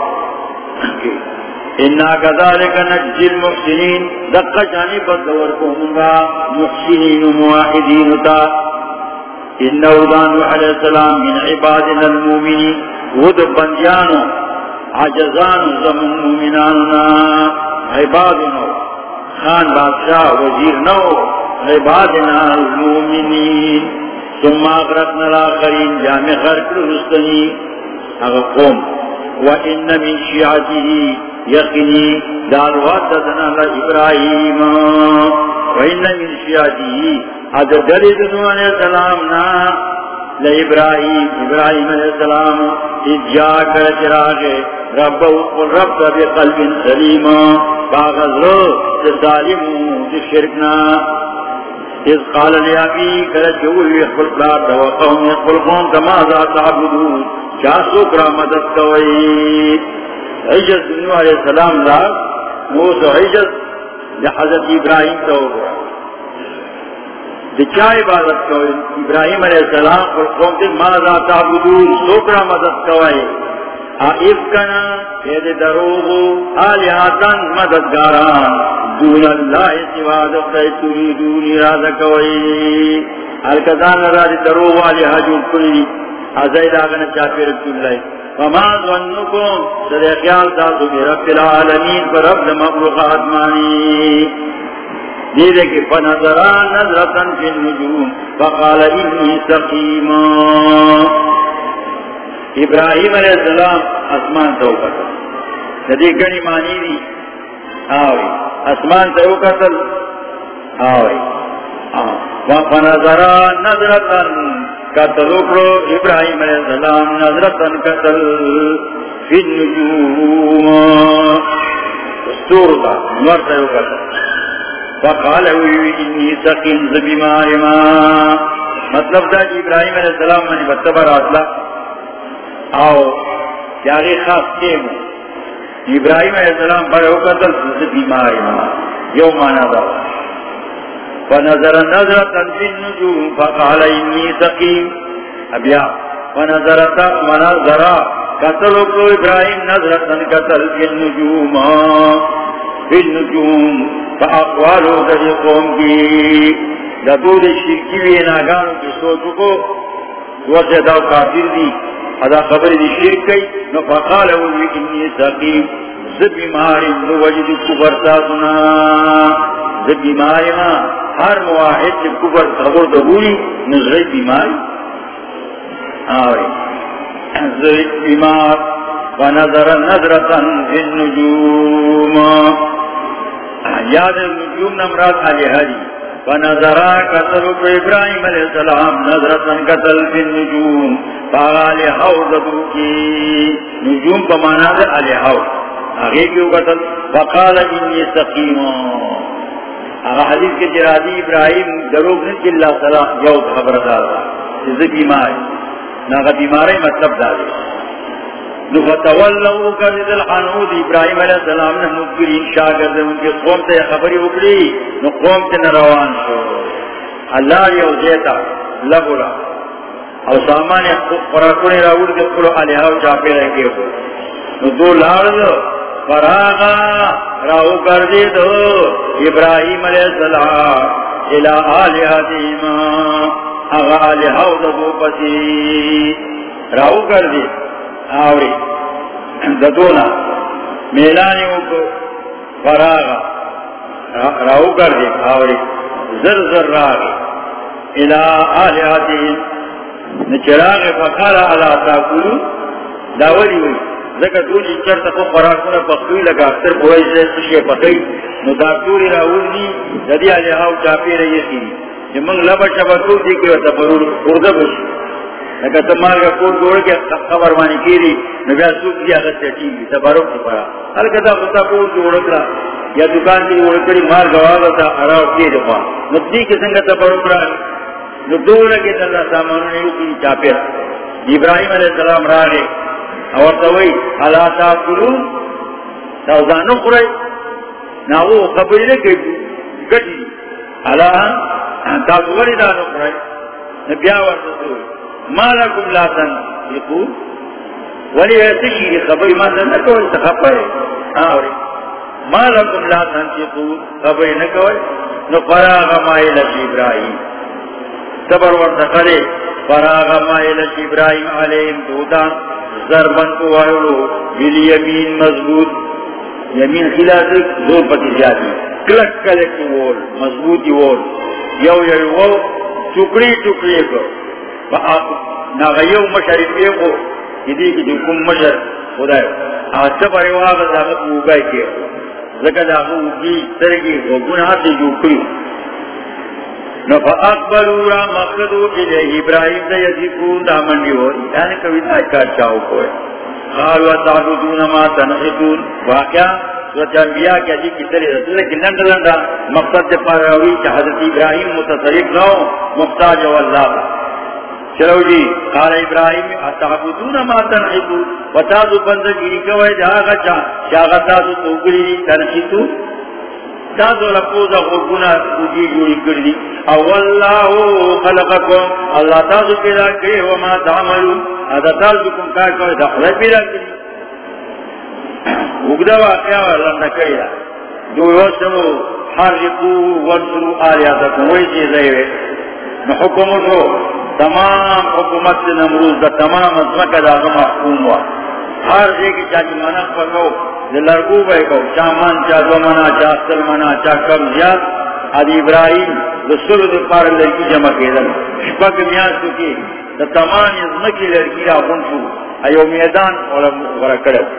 انا كذلك نجزي المحسنين دقا جاني بدور قومنا محسنين ومواحدين تا. انه دان عليه السلام من عبادنا المؤمنين ود بنديانو عجزان زمن مؤمناننا عبادنا خان بادشاہ وزیر نو عبادنا المؤمنين ثم اغرقنا الاخرين جامع غرق رستني اغا قوم. وان من شيعته یقینی دعوات دنا ابراہیم. وین من شیاتی اد دلی دنو علیہ السلام نا لابراہیم ابراہیم علیہ السلام. اذ جا کر چراغ رب قل رب بقلب سلیم. باغذر ظالم شرکنا اذ قال لابی کر جوئی اخبر پلار دوقهم اخبر قوم تمازا تعبدون چا سکرا مدد کوئی عجز نوح علیہ السلام لا موسو عجز دا حضرت ابراہیم تو گوا دچا عبادت کو ابراہیم علیہ السلام پر قوم دے ماذا تعبدون سوکرا مدد کوئے آئف کنا اید دروغو آلیاتن مددگاران دون اللہ سواد اختی تریدون ارادہ کوئے الکزان را دروغو آلیہ جو کلی ازاید آگنا چاپی رسول اللہ. فما ظنكم سر خیال تاسو برب العالمین، پر رب مخلوقات مانی دیدے کہ فنظران نظرتن فی النجوم، فقال انی سقیم ابراہیم علیہ السلام اسمان تو قتل ندی گنی مانی دی آوری اسمان تو قتل آوری فنظران نظرتن قتل اکرو ابراہیم علیہ السلام نظرتن قتل. فی النجوم. استور کا مرتا یو قتل فقال ہوئی انی سقیم زبیمار ما مطلب دا جی ابراہیم علیہ السلام منی بتبر آتلا آو جاگے خاص کے مو ابراہیم علیہ السلام بڑے پر او قتل زبیمار ما. یو مانا دا. فنظر نظرة في النجوم، فقال إني سقيم أبيا فنظر منظر قتل إبراهيم نظرة قتل في النجوم. في النجوم فأقوالوا ذلكم بي لدود الشركي ويناغانو کی سوچو کو. دوسے داو کافر دی. ادا خبر دی شرک کئی نو فقال اولی انی سقیم زب بیماری دو وجد کبر تاسنا. زب بیماری ما ہر مواحد جب کبر خبر دو ہوئی نزغی بیماری آوری زب بیمار ونظر نظرتا فی النجوم. یاد النجوم نمرات علی حری ونظرا قتل ابراہیم علیہ السلام نظرتا قتل فی النجوم. فاغال حوض کی نجوم پمانا دے علی حوض آگے کیوں قتل. فقال انی سقیم آگا حدیث کے جرادی ابراہیم دروگ نہیں کہ اللہ صلی یو خبر دارا جزے بیمار ناغا بیماری مطلب دارے نفتولو کرد الحنود ابراہیم علیہ السلام نے مدبرین شاگرد ان کے قوم سے خبری اکڑی نو قوم سے نروان شو. اللہ یہ اوزیتا لبولا او سامان قرآن راول کے قلو علیہ و چاپے رکھے ہو نو دو لارد، فراغا راہو کردی دو ابراہیم علیہ السلام الہ آلیہ دیما اغا آلیہ و دو پسی. راہو کردی آوری. ددونا میلانی کو فراغا. راو کر دے آوری. زر زر راگی الہ آلیاتین نچراغ فقالا علا تاکولو داولی ہوئی ذکر دولی چرتا کو فراغونا پخوی لگا. اکتر بوائی سے سشے پخوی نو داکولی راول دی. جدی آلیہ آو چاپی رہی تھی جمنگ لبا شبا تو دیکھے وطا پرور خوردہ بشی لگا تمہار کا کوٹ جوڑ کے خبر مانی کی دی نبی سوک دیا غصہ چیز بھی تبارک سے پڑا ہر کتا خطا کوٹ جوڑ کرا یا دکان کی جوڑ کری مار گواہ تا اراو کی دفا ندی کے سنگا تبارک رہا نو دور کے اللہ سامانو نے یکی چاپی رہا ابراہیم علیہ السلام را گئے اور توئی حلا تا قلون تاوزانو قرائی ناو خبری نے گٹی حلا تا قبری دانو قرائی نبیاء ورسول مالکم لا تنفقو ولی ایسی خبری ما نکو انتخبر آوری مالکم لا تنفقو خبری نکو نو فراغ مائل ابراہیم تبر ورد فراغ مائل ابراہیم علیہم دودا ضربن کو وحلو بالیمین مضبوط. یمین خلاف زور پتی جاتی کلک کلک وول، مضبوطی وول. یو یو وول، ٹکڑی ٹکڑی کو. ناغیو مشرفی کو کدی کی جو کم مشر خدا ہے آج پر واغ زاغت موگائی کے زکا داغو کی ترگی و گناہ سے جو کری نفا اکبرو را مقصدو الہ ابراہیم دا یزیقون دا منڈی ہو. یعنی کبھی دا اکار چاہو کوئے. خالو تعبدون ما تنحتون واقعا سورت انبیاء کی عجیب کی طرح رسول لیکن لنڈ لنڈا مقصد پار روی کہ حضرت ابراہیم متصرف نہ ہو مختاج واللہ چلو جی قال ابراہیم، اتعبدون ما تنحتو؟ وتازو بندگیری کوئی جاگا چا جاگا تازو توگری تنحتو؟ تازو لپوزا خوبونا توگی جوڑی کردی. اولہو خلقکم، اللہ تازو پیدا کرے وما تعملو ادا تازو کم کار کوئی دخلت پیدا کردی اگدہ واقعہ اللہ نکری دا. جو یوسمو حرقو ونسرو آلیاتکم وہی چیزیں ہوئے حکم شو تمام حکومت سے نمروز دا تمام ازمکہ دا غم حکوم ہوا ہر ایک چاہی منع پر کو لرگو بے کو چاہ من، چاہ دو منا چاہ سل منا چاہ کم زیاد. ادی ابراہیم دا سل دا پار لڑکی جمع کے دن شپک میان سکی دا تمام ازمکی لڑکی را خونشو ایو میدان ورہ کرد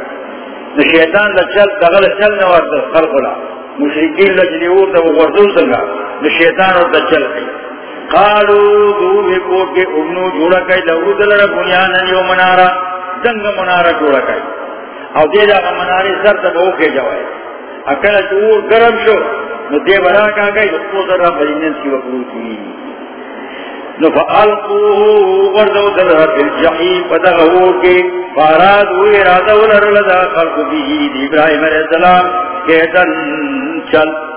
دا شیطان دا چل دا غل چل نوار دا خلق لا. مشرکین لجلی اور دا وردو سنگا. دا شیطان اور دا چل کئی قالو دووی کوٹ کے ابنو جوڑا کئی لہو دلر بنیانا یو منارا، دنگ منارا جوڑا کئی۔ او دے دا مناری سر تب ہو کے جوائے اکل چور گرم شو، نو دے بنا کا گئی دکھو ذرا بجنن سی وقلوٹی نو فالقوه وردو دلر بالجحیم پدغو کے فاراد ہوئی ارادہ ولر لدہ خلق بھی ابراہیم علیہ السلام کہتن چل۔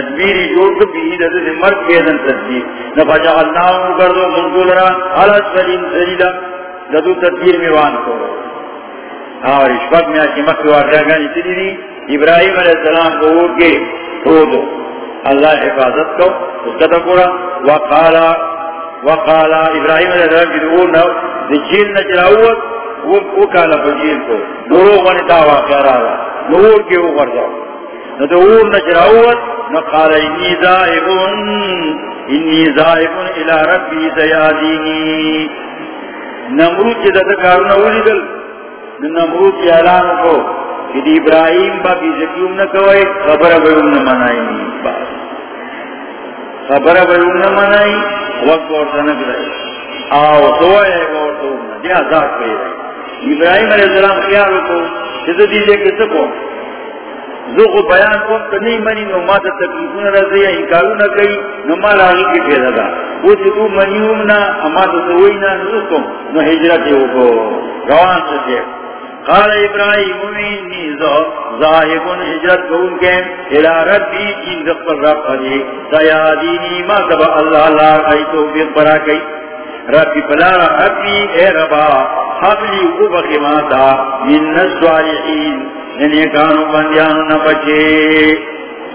تدبیری جوڑ کو بھی حضرت مرد کے دن تدبیر۔ نفجا اللہ کردو منزول را حالت فرین سریلا لدو تدبیر میوان کو۔ اور اشفاق میں آشی مکہ واقعہ گانی جی تلی دی۔ ابراہیم علیہ السلام کو اوڑ کے رو دو۔ اللہ حفاظت کو، اس کا تکورا وقالا وقالا ابراہیم علیہ السلام کی دور نو۔ جیل نجراوت وہ کالا پا کو۔ نورو غنی تا واقع را را نور کے اوپر جاؤ نو نجراوت نو قال انی زائبون انی زائبون الى ربی سیادینی نمرود چی دا کارونا ہولی دل، نمرود کی اعلان کو کہ دی ابراہیم با بی زکیوم نکوئے، خبر بیوم نمانائی باس خبر بیوم نمانائی، وقت اور سنک رہے آو، سوائے اور تو دی آزاد پہ ابراہیم علیہ السلام خیال کو چھتا دیجیے کسا کو؟ زوخ بیان کو کنی منی نو ما تا تکلیفون رضی ہے انکارون کئی نو ما لاغی کی پیدا دا وہ چھتو منیوم نا اما تا سوئی نا نزوکم نو حجرت ہو کو روان سے دے قال ابراہیم انی ذو ذاہب حجرت کو ان کے الى ربی جن دقل رب علی سیادینی ما تبا اللہ اللہ کئی توفیق برا کئی ربی بلا ربی اے ربا، حبلی او بخماتا من نسوالحین نیکانو بندیانو نہ بچے۔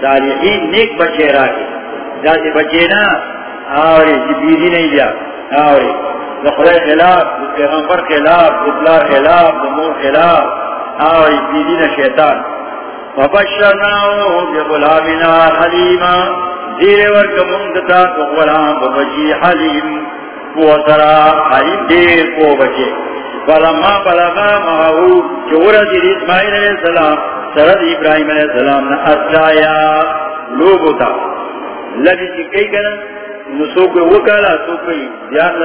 صالحین نیک بچے راکے۔ جاتے بچے نا، آوری جی جبیدی نہیں لیا آوری دخلے خلاف پیغمبر خلاف دبلار خلاف دمور خلاف، آوری جبیدی نا شیطان۔ فبشرناو بغلامنا حلیما۔ زیر ورک مندتا تو غلام ببچی حلیم بوسرا دیر کو بچے فلما بلغا معه چورد اسماعیل علیہ السلام، سرد ابراہیم علیہ السلام لگی کنا دیان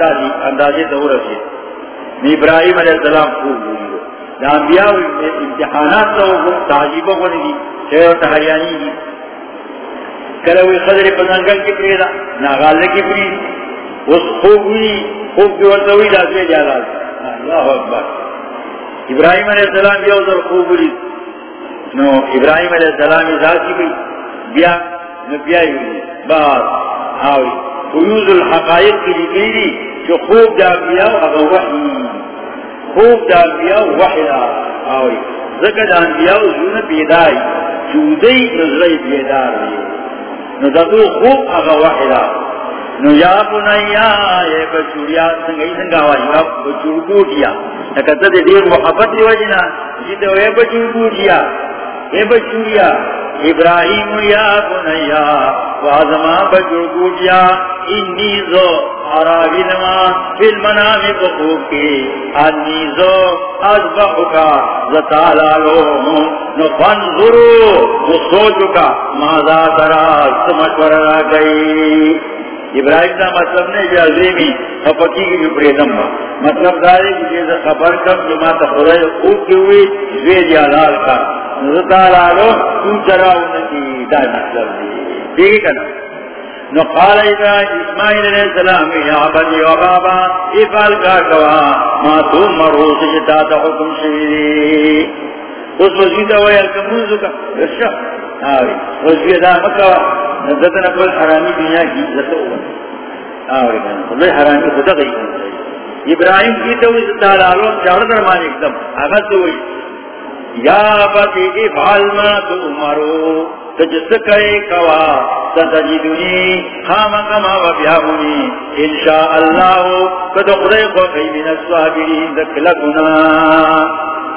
دادی اندازی دورا سی ابراہیم علیہ السلام خوب ہوئی دا انبیاء امتحانات تو تعجیبوں کو نہیں دی شہر تحریانی دی کلوی خضر پنانگل کی پریدا، ناغال کی پرید اس خوب ہوئی، خوب کی ورطوئی دا سے جالات اللہ اکبر۔ ابراہیم علیہ السلام یہ ادھر خوب لی نو، ابراہیم علیہ السلام ذاتی بھی بیا نو بیا ہوئی۔ بات آوی قیوز الحقائق کی لکھی دی جو خوب دا بیا اگا وحی۔ خوب دا بیا وحی دا آوی ذکر دا بیا زون بیدائی۔ جودی نظری بیدار دی۔ نو دا دو خوب اگا وحی نو یا بنیا اے بچوریا سنگئی سنگا وائی اب بچور گوٹیا نکتا دے دیر محبت دی وجنا جیتے اے بچور گوٹیا اے بچوریا ابراہیم یا بنیا وازما بچور گوٹیا انی زو عرابی نما فی المنام بخوب کی انی زو ازبخکا زتالالو نو فانظرو نو سوچکا ماذا ترا سمشور را گئی ابراہیم کا مطلب نے جو عظیمی خپکی کی پریدم با مطلب دارے کہ جیسا خبر کم جو ماتا خدای خوب کی ہوئی زوید یا لال کا۔ نزتا لالو تو چراؤ نکی دا مطلب دی۔ دیکھے کنا نو قال ابراہیم اسماعیل علیہ السلام، یا بنی و بابا افعال کا کوا، ما تم مروس جتا تا حکم شویدی۔ اس وزیدہ وی الکمروزو کا رشا. آوی. وزیدہ مکوا نزدن اپل حرامی دنیا کی عزت ہوا آوری کنا خدای حرامی خدا گئی کنا ابراہیم کی تو اس تعالیٰ چاڑ درمان ایک دم آگا تو ہوئی یا بتی افعال ما تو مرو تجس کرے کوا ستجدنی خام کما و بیامنی انشاء اللہ کدو خدای کو کئی من الصحابرین دک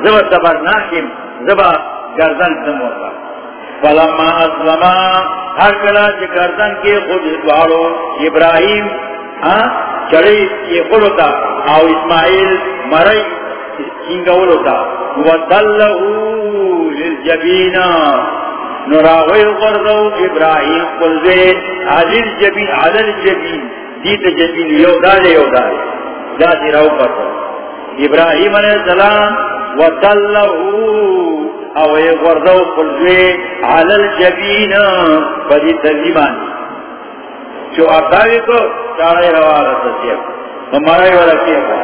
لگنا زبا تبرناکم زبا گردن سموتا فلما اسلما، ہر کلا چی گردن کے خود دوارو، ابراہیم ہاں، چڑی یہ خود ہوتا او اسماعیل مرائی چنگول ہوتا وَدَلَّهُ لِلْجَبِينَ نراغی غرضو ابراہیم قلوے، علیل جبین علیل جبین، دیت جبین یو دارے یو دارے. جاتی رو پر ابراہیم علیہ السلام وَدَلَّهُ او اے غرضو قلوے علیل جبین بدی ترجیمان چو ارداوی کو چاڑے روالا تسیب ہمارے والا کیا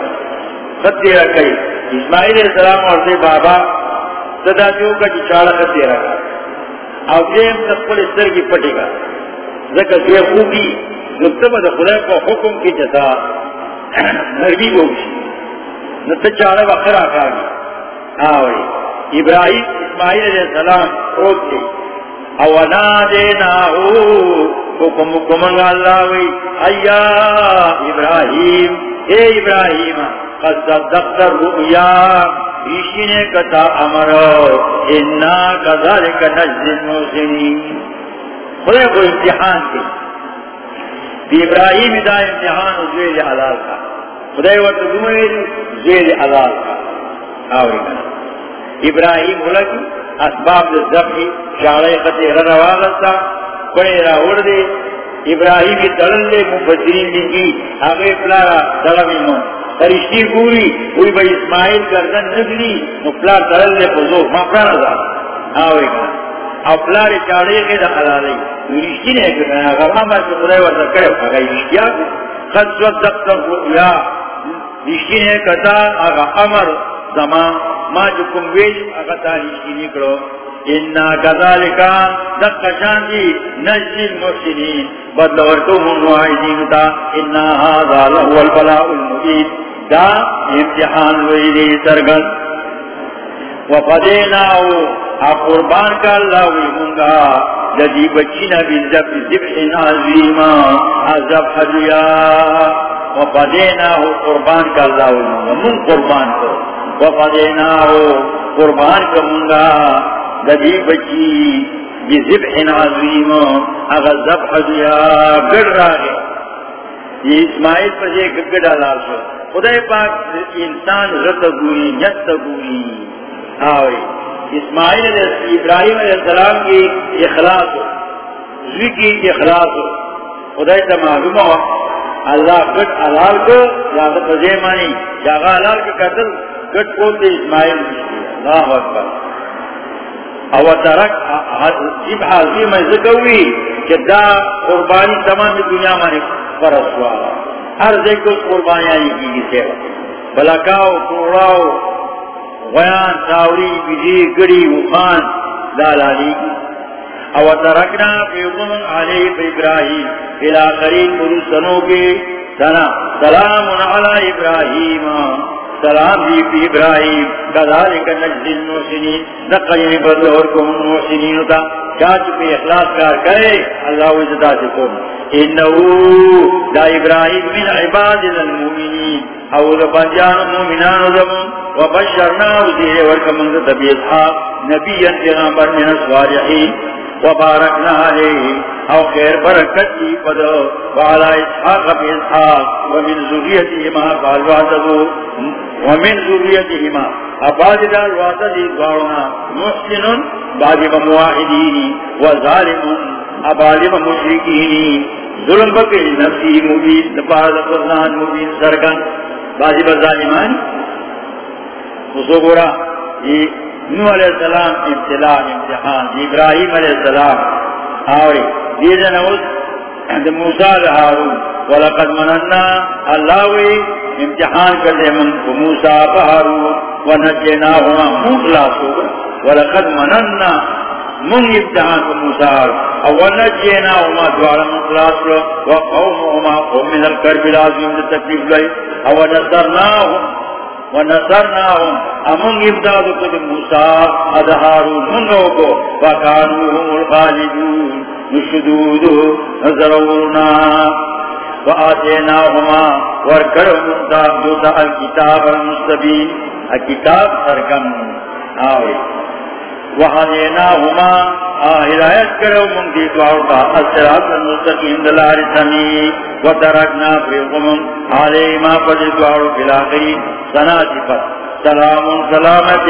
خطی رکھئی اسماعیل السلام اور سے بابا صدا جو کا چاڑا خطی رکھا او دیم تقبل استر کی پٹی گا ذکر دوے خوبی نکتب دا خدا کو حکم کی جتا نرمی گوشی نتا چاڑا وقر آکا گی ابراہیم اسماعیل علیہ السلام روک گئی اونا دیناہو، حکم حکم اللہ وی۔ ایا ابراہیم، اے ابراہیم، قد صدقت الرؤیا۔ ریشی کتا امر، انا کذالک نجز المحسنین۔ خدا کو امتحان کی۔ دی ابراہیم دا امتحان زویل حلال کا۔ خدا وقت دمویل زویل حلال کا۔ آوری کنا ابراہیم لگی، اسباب الزبحی شاڑے خطی رنوالتا کوئی راوڑ دے ابراہیم تڑل لے مفسرین دی کی آگے پلارا تڑمی من فرشتی پوری کوئی بھائی اسماعیل گردن نگلی مفلا تڑل لے پزو مفلا نظر آوے گا۔ اپلار چاڑے کے دا حلالی رشتی نے کرنا غرامہ سے خدای ورزا کرے اگر رشتیا خد صدقت رؤیا۔ رشتی نے کتا اگا امر زمان ما جو کم ویش اگا تا رشتی نکلو. انا کذالکا دق شاندی نجل المحسنین. بدلورتو من معایدین تا. انا هذا لهو البلاء المبین. دا امتحان ویدی سرگل وفدیناو قربان کا اللہ وی منگا جدی بچینا بالزب زبح عظیما. عذب حدیا وفدیناو قربان کا اللہ وی منگا من قربان کو وفدیناو قربان کا منگا جدی بچی بزبح عظیما عذب حدیا گڑ راگے یہ اسماعیل پر یہ گڑ ڈالا سو خدا پاک انسان رت گوری نیت گوری آوے۔ اسماعیل علیہ ابراہیم علیہ السلام کی اخلاص ہو۔ زوی کی اخلاص ہو۔ خدا تا معلوم ہو اللہ کٹ حلال کو جاگہ تجھے مانی جاگہ حلال کے قتل۔ کٹ کھولتے اسماعیل اللہ اکبر. او ترک جب حاضی میں ذکر ہوئی کہ دا قربانی تمام دنیا مانی فرس ہوا ہر دیکھ اس قربانیاں کی گی سیوا بلکاو کوڑاو غیان، تاوری بیجی گڑی وخان لالالی او ترکنا فی غمن علی فی ابراہیم. الى قریب مرسنو کے سنا. سلام علی ابراہیم. سلام دی فی ابراہیم. کذالک نجد المحسنین. نقیم یعنی بدلورکم المحسنین تا چاچ پہ اخلاص کار کرے. اللہ عزتا سے کن انہو دا ابراہیم من عباد المومنین اول بنجان مومنان زمون وبشرنا وزیر ورکمند تبی اسحاق نبی انتغامبر من الصالحین. وبارکنا علیہ او خیر برکت کی پدو وعلا اسحاق بی اسحاق، ومن ذریتهما فالواتدو ومن ذریتهما. اباد دار واتدی دوارنا محسن بعد بمواحدینی وظالمون ابالم مشرکین ظلم بکر نفسی مبین دپار دفرنان مبین سرکن بازی بظالمان خصو گورا، یہ نو علیہ السلام ابتلاع امتحان، ابراہیم علیہ السلام. آوری دیدن اوز موسیٰ لہارون ولقد مننا. اللہ وی امتحان کردے من موسیٰ بہارون ونجیناہما مخلاصو ولقد مننا. من ابتحان کو موسار اولا جینا وما دوارا مخلاص لو وقومهما قوم من الكرب العظیم دا تکلیف لئی. او نصرناهم ونصرناهم. امن ابتاد قد موسار ادهارون منو کو. وکانوهم الغالبون نشدود نظرورنا وآتیناهما دوتا الكتاب المستبین، الكتاب سرکم آوری وحدیناهما ہدایت کرو من دی دوارتا المستقیم دلار سمی، وترکنا فیقمم علیما پد دوارو سلام سلامت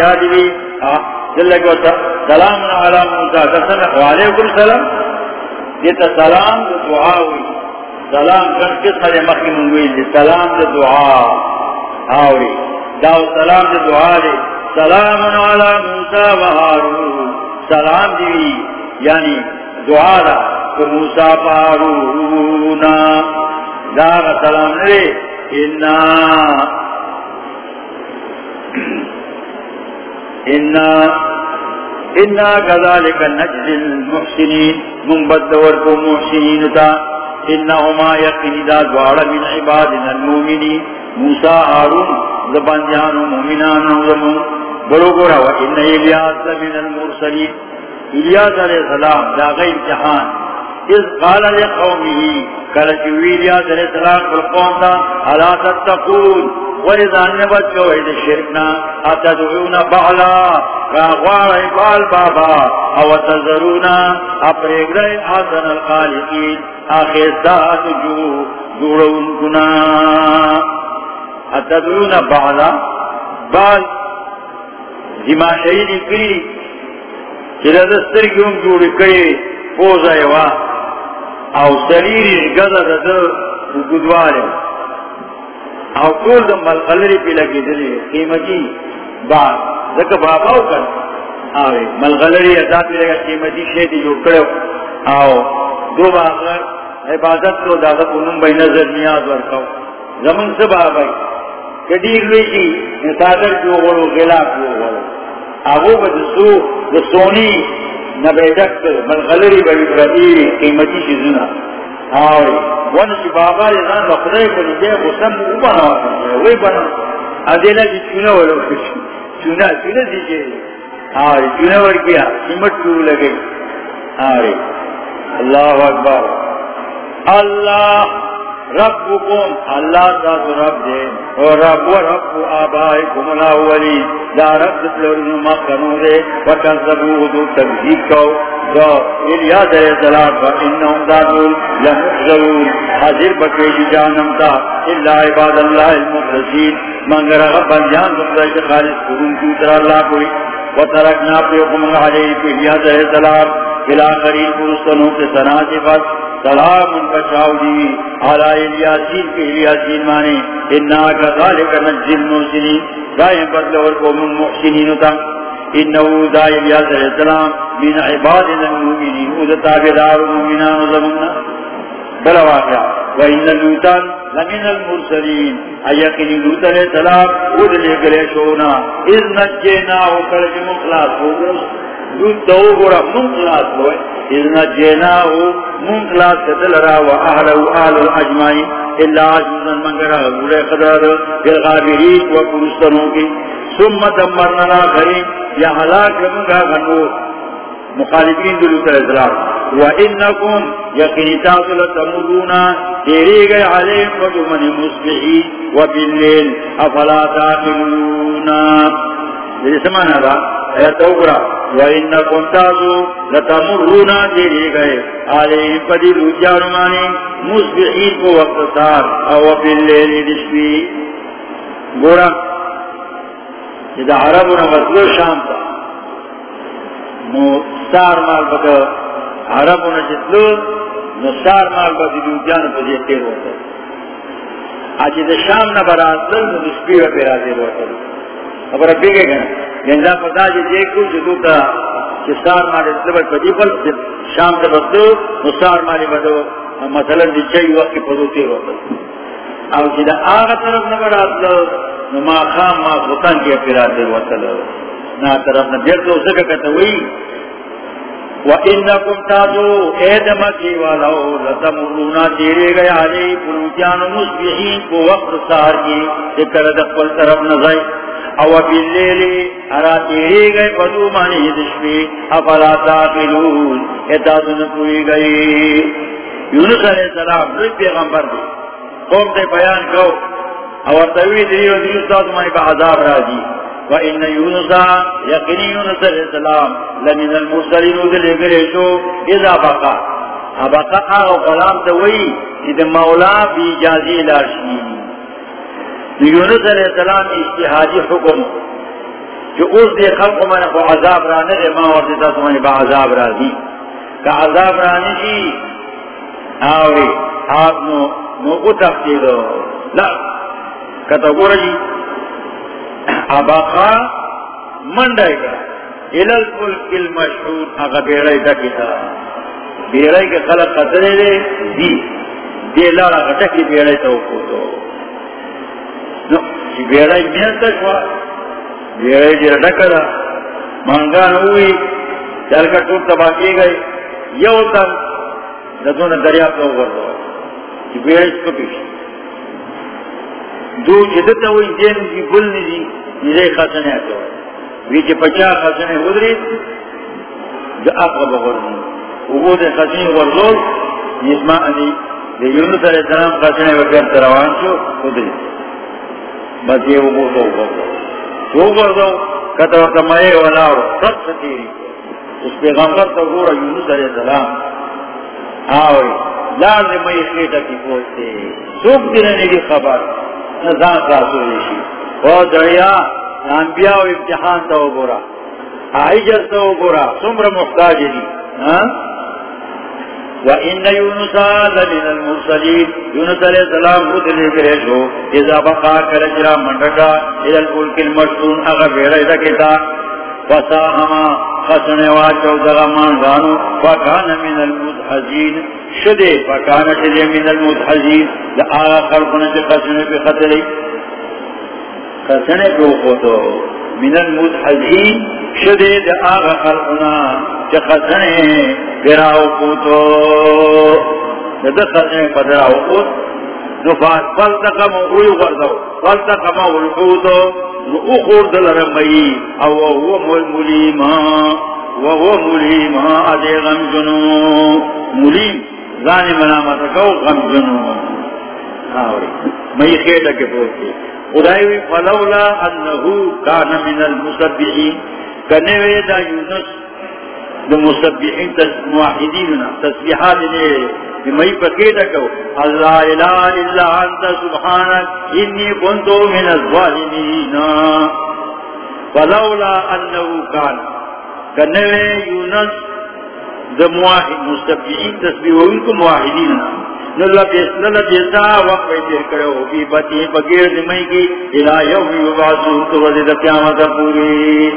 سلام علی موسیٰ سلام دیتا سلام دعا ہوئی. سلام کن قسم دے مخی منگوئی دی. سلام دے دعا. آوری. داو سلام دے دعا دے. سلام علی موسیٰ و حارون سلام دی یعنی دعا دا. کہ موسیٰ و حارون داغ سلام دے. انا انا انا كذلك نجز المحسنين. من بدور کو محسنین تا. انهما یقینی دا دوارا من عبادنا المؤمنين. موسى هارون، زبان و مومنان و زمان بڑو گورا و ان من المرسلين الیاس علیہ السلام دا غیر امتحان. اس قال لقومه کل چویل یا در اطلاق بالقوم دا علا تتقون ولدان نبچو اید شرکنا، اتدعون بعلا راغوار عبال بابا، او تذرون اپریگ رئی آسن الخالقین، آخر ذات جو جوڑون کنا۔ اتدعون بعلا، بال زما شہیدی کری چلہ دستر کیوں جوڑی کئی پوزا یوا او سریری گزا دا دا گدوارے او کول دا ملغلری پی لگی دلی قیمتی بار ذکر باباو کر آوے ملغلری ازاد پی لگا قیمتی شیدی جو کرو او دو باغر عبادت کو دا دا کنم بای نظر نیاز ورکاو. زمن سے بابای کدیر لیشی نسادر جو غلو غلاف جو غلو آگو با دسو دسونی نبیدک ملغلری بڑی بڑی قیمتی چیزنا. آوری ون چی بابا ریزان بخدای کنی، دے خسن اوبانا وی بنا. ادینا چی جی چونا ولو چونا چونا دیجے آوری چونا ورکیا سمت چو لگئی آوری اللہ اکبر. اللہ ربكم الله ذات رب دے اور رب و رب آبائكم الاولی لا رب تلورن مقنو دے وکذبو دو تبزیق کو دا دو الیاد علیہ السلام فإنهم ذاتون لمحضرون حضر بکیش جانم تا۔ اللہ عباد اللہ المخلصین منگر رب انجان دکتر خالص قرون کیوتر اللہ کوئی وترکنا پیوکم علیہ کی الیاد علیہ السلام الاخرین پرستنوں کے سنا کے سناجفت سلام بچاؤ دی علی الیاسین کے الیاسین مانے انہا کا ذالک نجل محسنین دائم بدل اور قوم محسنین تا انہو دا الیاس علیہ السلام من عبادنا المؤمنین او دا تابدار المؤمنان زمنا بلا واقعا وإن اللوتان لمن المرسلین ایقنی لوت علیہ السلام گلے شونا گورا ہوئے را اللہ منگرہ قدر بالغابرین سمت مرنا یا حلاک منگا غنور مخالفین دلو کر اضرار وَإِنَّكُمْ يَقِنِتَاكُ لَتَمُرُونَ تیرے گئے علیم و جمن مصبحی أَفَلَا تَاقِلُونَ یہ سمانا تھا ایت اوگرا وَإِنَّكُمْ تَعْزُوا لَتَمُرُّونَ دِرِي گئے آلِهِمْ پَدِي رُجَارُمَانِ مُسْبِحِينَ کو وقت سار او بِاللَّيْلِ دِشْبِي گورا. جدا عربنا غزلو شام تا. نو سار مال بکا عربنا جدلو نو سار مال بکا رجان پدی تیر ہوتا آجی دا شام نبرات دل نو دشبی و پیرا تیر ہوتا خبر بیگے گئے گنجا یعنی پتا جی دیکھو جدو تا چسار مالی سبت پدی پل شام تا بسدو نسار مالی بدو مثلا دی چای وقت پدو تیر ہوتا او چی دا آغا طرف نگر آتلو نو ما خام، ما خطان کیا پیرا تیر ہوتا نا طرف نبیر تو سکا کتوئی وَإِنَّكُمْ تَعْدُوا اَيْدَمَ كِوَالَوْ لَتَمُرُونَا تیرے گئے آلے پروتیان مصبحین کو وقت سار کی ذکر دقل طرف نظائی او باللیلی ارا تیرے گئے پدو مانی دشمی، افلا تاقلون اتاسو نپوئی گئی۔ یونس علیہ السلام، روی پیغمبر دی۔ قوم دے بیان کو اور توی دیو دیو ستاسو مانی با عذاب را دی وَإِنَّ يُونُسَ يَقِنِ يُونُسَ علیہ السلام لَمِنَ الْمُرْسَلِينُ دلے گلے شو اذا بقا ابقا آغا قلام توی اذا مولا بی جازی لاشی یونس علیہ السلام اشتہادی حکم جو اس دے خلق میں کو عذاب رانے دے ماں اور دیتا تو میں با عذاب را دی. کہ عذاب رانے جی آوری آپ نو نو کو تفتی دو. لا، کتا گو رجی اباقا منڈائی گا الال فلک المشہور. اگا بیڑائی دا کتا بیڑائی کے خلق قدرے دے، دی. دی لارا غٹکی بیڑائی تا اوکو دو بیڑائی میلتا شوا. بیڑائی جی رڈکا مانگان ہوئی چل کا ٹوٹ تباہ کی گئی. یو تن دسونا دریا تو اوور دو کہ بیڑائی کو پیش. دو جدتا ہوئی، جین کی بل نہیں نیزے خسنے آتا ہوئی ویچے پچا خسنے ادری جو آپ کا بغور نہیں۔ وہ دے خسین ورزول یسمع علی دے یونس علیہ السلام خسین وکر تروان شو خدری بس یہ وہ تو وہ ورزو کتا ورطا مئے ولاو سب ستیری اس پیغمبر تا گورا یونس علیہ السلام۔ آوئی لازم مئی خیٹا کی پوچھتے سوک دینے کی خبر، نظام ساسو ریشی او دریا، انبیاء و امتحان تا گورا عجر تا گورا سمر محتاج دی. وَإِنَّ يُونُسَ لَمِنَ الْمُرْسَلِينَ يونس علیہ السلام خود لے کرے جو، اذا بقا کرجرا منڈکا الى الفلک المشتون اغا بیڑا اذا کتا. فساہما خسنے واچو دغمان غانو. فکان من المدحزین. شدے فکان شدے من المدحزین. لآغا خلقنا چی خسنے پی خطلی خسنے پی خطو من المدحزین شدے دآغا خلقنا چی خسنے گراو خودو. کوتو خسنے پدراو کوت نفاس فلتقم اوی غردو. فلتقم اوی کوتو اخور دل رمئی او هو ملیما وهو ملیما ادے غم جنو. ملیم زانی منامت کو غم جنو. آوری. مئی خیٹا کے پوچھتے خدایوی فلولا انہو کان من المصبحین کنوے دا یونس، دا مصبحین موحدین تسبیحات نے مئی پکیٹا کو اللہ الہ الا انت سبحانک، انی کنتو من الظالمین. فلولا انہو کان کنوے یونس، دا موحد مصبحین تسبیحوین کو موحدین نلہ وقت دیر کرو بی بطی بگیر دمائی کی الہ یومی وباسو تو وزید قیامت پوری۔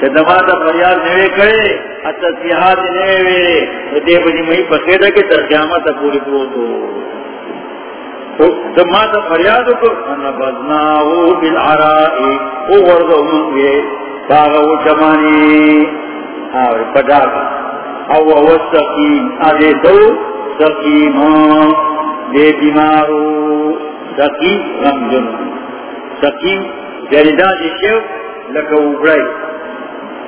چھدما دا فریاد نوے کرے، اتسیحات نوے دے بجی مئی بخیدہ کے تر قیامت پوری پروتو۔ دما دا فریاد کو انا بالعرائی، او وردو منگے باغو جمانی۔ اور پڑاگا او وہ آدھے دو۔ سقیم بے بیمارو سقیم غم جن سقیم جریدہ جشو لکا اگرائی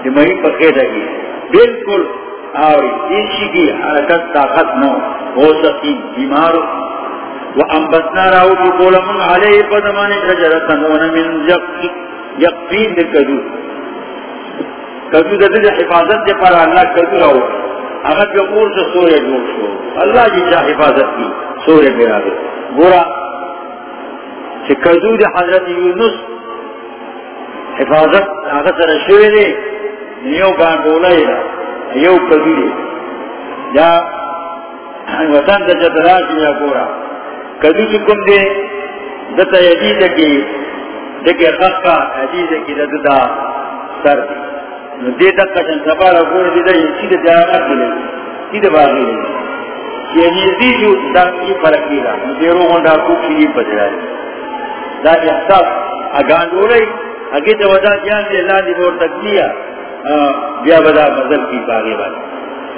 جمعی پکے دگی بالکل آوری تیشی کی حرکت طاقت نو۔ ہو سقیم بیمارو۔ وانبتنا راو بقول من علیہ پدمان شجرتن ونمن یقفین دکدو کدو۔ دل حفاظت دے پر اللہ کدو راو۔ اگر جو قور سے سورے جوڑ شو، اللہ جی جا حفاظت کی سورے میرا دے۔ گورا، کہ حضرت یونس حفاظت آگا سر شوئے دے، نیو گان بولائی یو کدو یا وطن دا جتراش یا گورا کدو چکم دے، دتا یدید کی دکی خفا یدید کی دتا سر دی دے دکا چن سبا را گوڑا دیدا یہ چید جانا کلے چید باغی لے یہ نیزی جو دا کی فرقی را نو دے رو گونڈا کو کلی پجرا دی دا احساس. اگان دو رئی اگے تو ودا جان دے اللہ دی بور تک دیا بیا بدا مذہب کی باغی باغی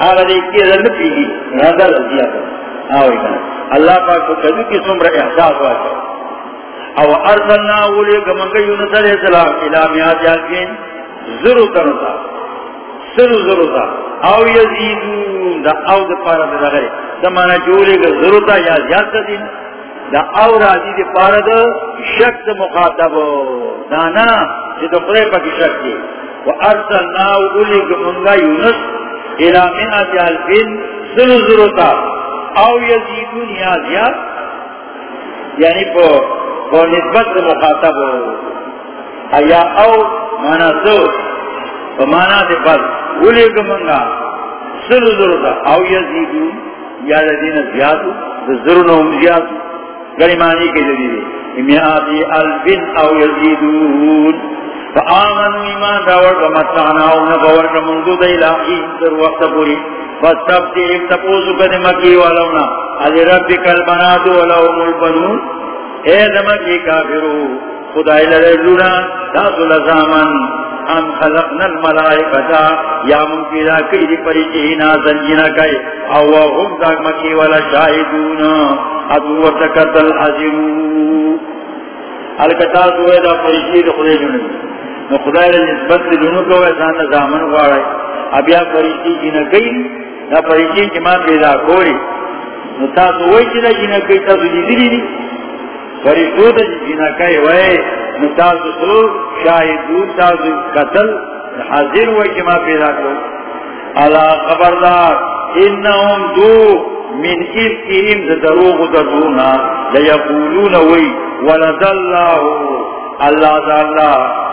آگا دے کی رن پیگی نظر دیا کر آوئی کنا اللہ پاک کو کدو کی سمر احساس واتا او ارسلنا اولی کمانکا یونس علیہ السلام الامیات یاکین زرو ضرور کرتا سر ضرور تھا او یزیدون دا او دا پارا دا غری دا مانا چولے گا ضرور تھا یا زیادتا دین. دا او راضی دا پارا دا شک دا مخاطب دانا چی دا خرے پا کی شک دی. و ارسلنا اولی کمانکا یونس الامیات یاکین سر ضرور تھا او یزیدون یا؟ زیاد یعنی پو پو نسبت مخاطب ایا او مانا سو پو مانا دے پل اولی کمانگا سر ضرورتا او یزیدون یا لدین زیادو ضرورنا ہم زیادو. گری معنی کے جدیدے امیادی الفن او یزیدون فآمنوا ایمان داور کمتعناو نبور کمنگو دا الہی در وقت پوری بس فاستفتی ایک تپوسو کد مکی ولونا علی رب کل بناتو ولو البنون. اے دمکی کافرو. خدای لرے لرزونا تاسو لزامن ہم خلقنا الملائکتا، یا منکیدہ کئی دی پریچینا زنجینا کئی، او هم دا مکی ولا شاہدون ادو ورتکت الحضرو الکتاسو اے دا پریچی دی خدای جنو۔ نو خدای لنسبت دی جنو کو ایسان زامن غاڑای اب یا پریچی جنہ کئی، نا پریشی کی ماں پیدا کوئی۔ نو تاسو وی چی دا جینا کئی تاسو دی۔ دلی فرشتو دا جینا کئی وی نو سو شاہدون تاسو قتل حاضر وی چی ماں پیدا کوئی اللہ خبردار انہم دو من افکیم دا دروغ درونا لیقولون وی، ولد اللہ اللہ دا اللہ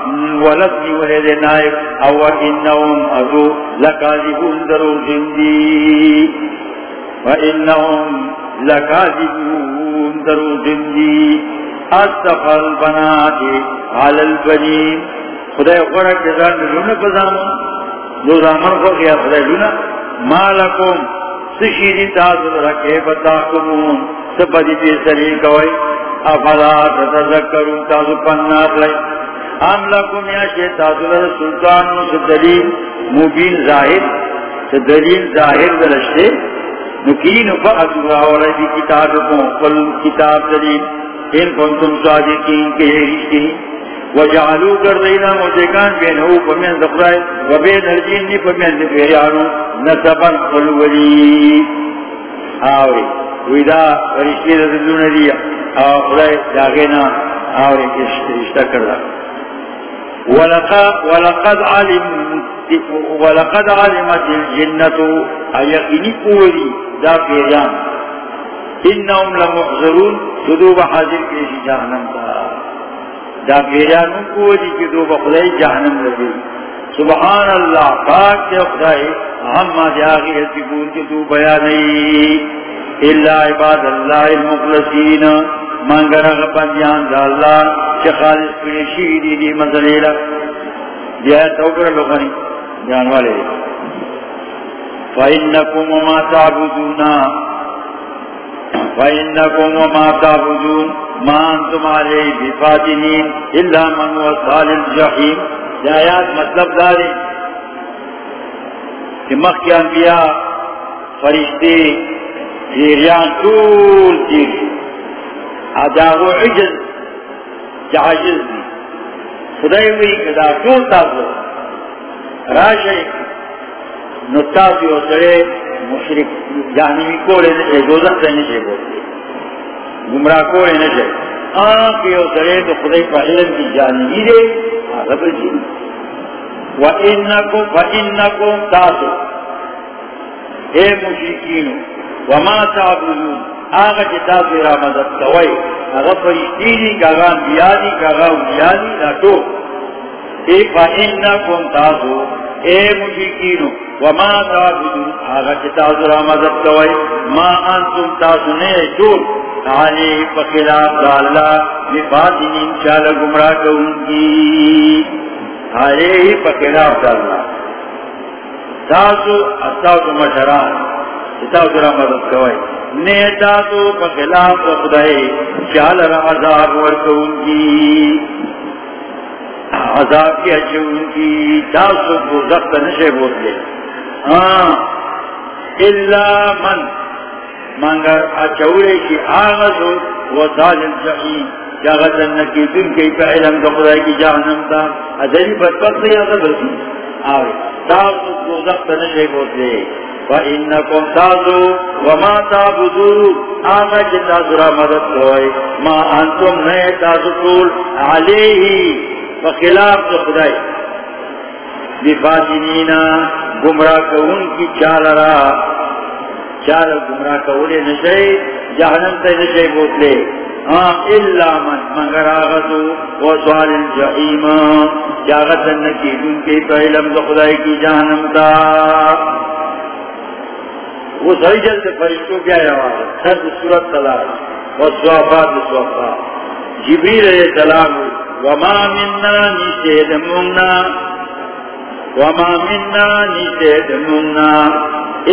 ولدنی ولد نائب، او انہم ادو لکاذبون درو جندی. وانہم لکاذبون درو جندی اصفل بناتی علی البنین. خدای قرآن جزان لون پزامن دو زامن کو گیا خدای لون مالکم. سشیدی تازل رکے بتاکمون سبدی بیسری کوئی افلا تتذکرون تازو پنات لئی ام لکم یا شی تازو لر سلطان نو دلیل؟ مبین ظاہر دلیل ظاہر دلشتے نکین فا ادورا والا دی کتابکم قل کتاب دلیل، ان کنتم صادقین کے رشتے وجعلو کر دینا مجھکان بینہو پمین دخلائی وبین الجین پمین دفیرانو نسبا قلولی آوری ویدا رشتے دلون دیا خدای داغینا اور رشتہ کردا ولقد علم ولقد علمت الجنة ايقني قولي دا پیریان انهم لمحضرون تدوب حاضر کیسی جہنم تا دا پیریان قولي تدوب خدای جہنم لگی سبحان اللہ پاک دے خدای۔ ہم جاگی اتبون تدوب بیانی اللہ عباد اللہ المخلصین مانگر غبندیان دا اللہ چی خالص پریشی دی دی مزلیلہ دیا توقر لغنی جان والے۔ فَإِنَّكُمْ وَمَا تَعْبُدُونَ فَإِنَّكُمْ وَمَا تَعْبُدُونَ مَا أَنْتُمْ عَلَيْهِ بِفَاتِنِينَ إِلَّا مَنْ وَصَالِ الْجَحِيمِ یہ آیات مطلب داری کہ مخ کے انبیاء، فرشتے زیریان طول تیری اداغو عجز جعجز دی؟ خدای وی ادا طول تازو راشی نتازی و سرے مشرک. یعنی جہنمی کولے نشے دوزن سے نشے بولتے گمراہ کولے نشے آنکھ و سرے تو خدای پا علم کی جہنمی دے آغا بلجی وَإِنَّكُمْ فَإِنَّكُمْ تَاسُ اے مشرکینو وَمَا تَعْبُدُونَ. آغا چتا سیرا مدد کوئی اغا فرشتینی کاغا انبیانی کاغا انبیانی نٹو اے فا انکم اے مشکینو وما تابدون آغا چتا سیرا مدد کوئی ما انتم تاسو نے آنے پا خلاف دا اللہ نفاتین انشاءاللہ گمراہ کونگی آنے پا خلاف دا اللہ. تاسو استاسو مشران چتا سیرا مدد کوئی نیتا تو پخلاف خدای چال را عذاب ورکون کی عذاب کی اچھون کی تاسو کو زخت نشے بولتے ہاں اللہ من مانگر اچھوڑے کی آغازو و ظالم جحیم جاغت انکی دن کی پہ علم دا خدای کی جہنم تا ادھری بدبخت یا دا بلکی آوے تاسو کو زخت نشے بولتے فَإِنَّكُمْ تَعْزُوا وَمَا تَعْبُدُوا آغا جتا سرا مدد ہوئے ما انتم نئے تازقول علیہی فخلاف تو خدای، بفاتنینا گمراہ کون کی چال را چال گمراہ کولے نشے جہنم تے نشے بوتلے ہاں الا من مگر آغتو و سوال الجحیم جاغت انکی دن کے پہلم تو خدای کی جہنم تا. وہ صحیح جلد فرشتوں کیا آواز ہے سر صورت طلاق و سوافات سوافات جبریل علیہ السلام وما منا نیشید منا. وما منا نیشید منا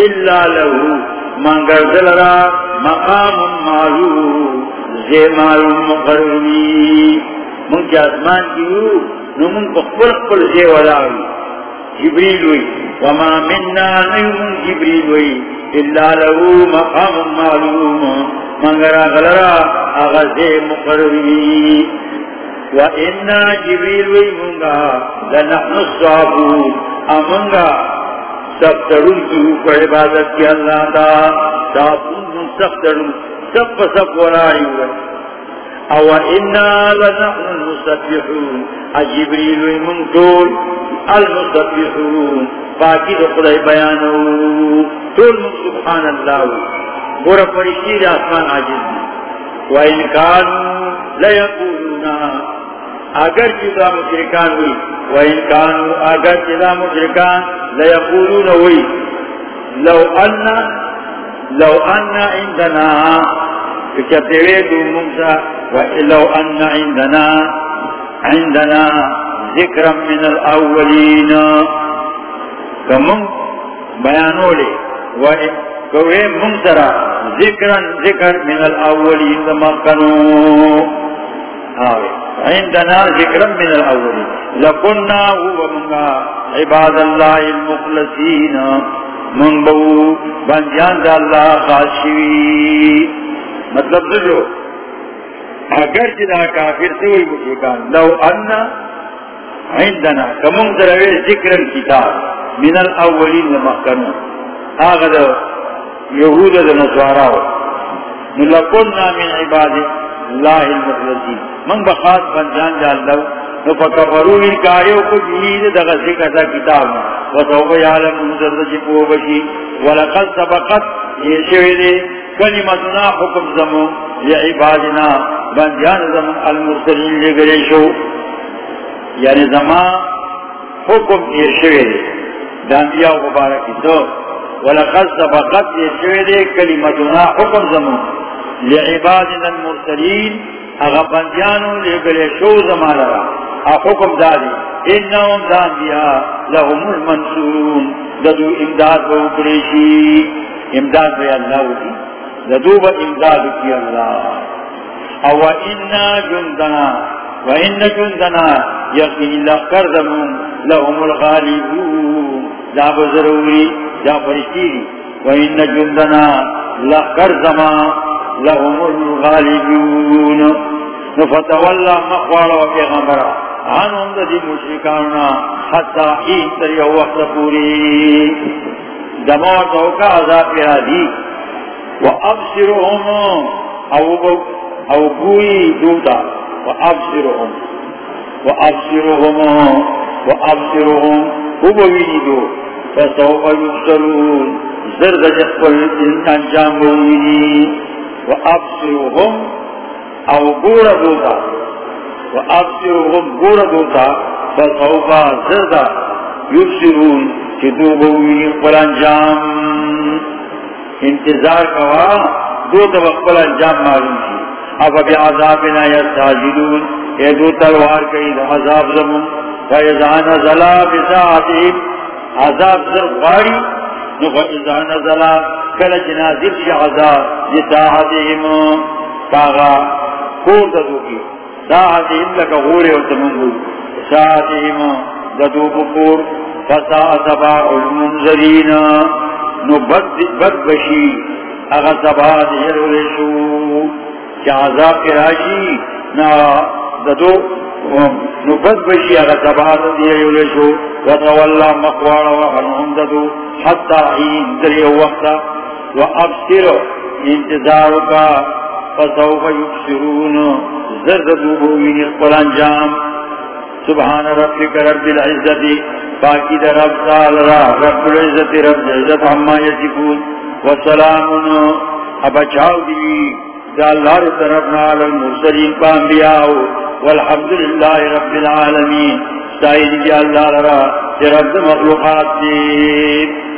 الا لہو منگر ذلرا مقام معلوم زی معلوم مقرمی من کی آسمان کی ہو نو من قل قل زی ولاوی جبریل ہوئی وما منا نیمون جبریل ہوئی الا له مقام معلوم. مگر غلرا اغاز مقرری وإنا جبريل ويمونغا لنحن الصحابون أمونغا سب کی اوپر عبادت کی اللہ دا سب سب سب ورائی ہوئے او انا لنحن المسبحون اجبریل من طول المسبحون باقی دو خدای بیانو طول من سبحان اللہ گورا فرشتی دا آسمان عاجز دی۔ و انکانو لیقولونا اگر جدا مشرکان ہوئی و انکانو اگر جدا مشرکان لیقولون ہوئی، لو انا لو انا عندنا کچھتے دو منسا ولو أن عندنا عندنا ذكرا من الأولين۔ كمم بيانوا لي وكوه منترى ذكرا ذكر من الأولين لما كانوا عندنا ذكرا من الأولين لكنا هو منها عباد الله المخلصين من بو بندیان دا اللہ خاشوی۔ مطلب جو، اگر جدا کافر سے ہوئی مشرکان، لو انا عندنا، کمون دروے ذکر الكتاب، من الاولین لمحکنو آغا دا یہود دا نسواراو۔ نلقنا من عباد اللہ المخلصین۔ من بخاص بنجان جان لو نفکفرو انکاریو کو جہید دا ذکر دا کتاب وصوب یعلم انزر جپو بشی. ولقد سبقت یہ شوئے کلمتنا حکم زمون لعبادنا بندیان زمان المرسلین لے شو. یعنی زمان حکم ایر شوئے دے. دانبیاء مبارکی دو. ولقد سبقت ایر شوئے دے، کلمتنا حکم زمان لعبادنا المرسلین. اغا بندیانو لے گرے شو زمان لرا حکم دادی، انہم دانبیاء لهم المنصورون. ددو امداد و اکریشی امداد بے اللہ ہوگی ددو با امداد کی اللہ. او انا جندنا، و ان جندنا یقین اللہ کردمون. لهم الغالبون. لا بزروری جا فرشتی و ان جندنا لہ لکردما لهم الغالبون. نفتولا مخوالا و عنهم دا دی مشرکاننا حتی این تری وقت پوری دمار توقع عذاب ارادی و ابصرهم او او گوئی دوتا. و ابصرهم و او بوینی دو. فسوف یبصرون. زرد جقبل انجام بوینی و ابصرهم او گور دوتا و ابصرهم گور دوتا فسوف زرد یبصرون کہ دو بوینی قبل انجام انتظار کوا، دو تو قبل انجام معلوم کی اب ابھی عذابنا یستاجدون اے دو تلوار کئی، دو عذاب زمون. فیضان زلا بساعتیم عذاب زر غاری نو فیضان زلا کل جنازل شی عذاب بساعتیم کاغا کور ددو کی. ساعتیم لکا غوری و تمنگو. ساعتیم ددو بکور فسا سبا المنظرین. نو بد بشی. اغا سبا دیل ولشو عذاب کے راشی، نا ددو نبت بشی اگر تباد دیئے یولشو وطواللہ مقوارا وحنهم ددو حتی عین دری وقتا و ابسر انتظارو کا فسوف یبسرون زرد دوبوین اقبل انجام سبحان ربک رب العزتی باقی در رب سال را. رب العزتی رب العزت عما یسکون وسلامن اب چاو دی اللہ طرفنا علی المرسلین کا انبیاء والحمدللہ رب العالمین سائد جی اللہ لرا رب مخلوقات دی۔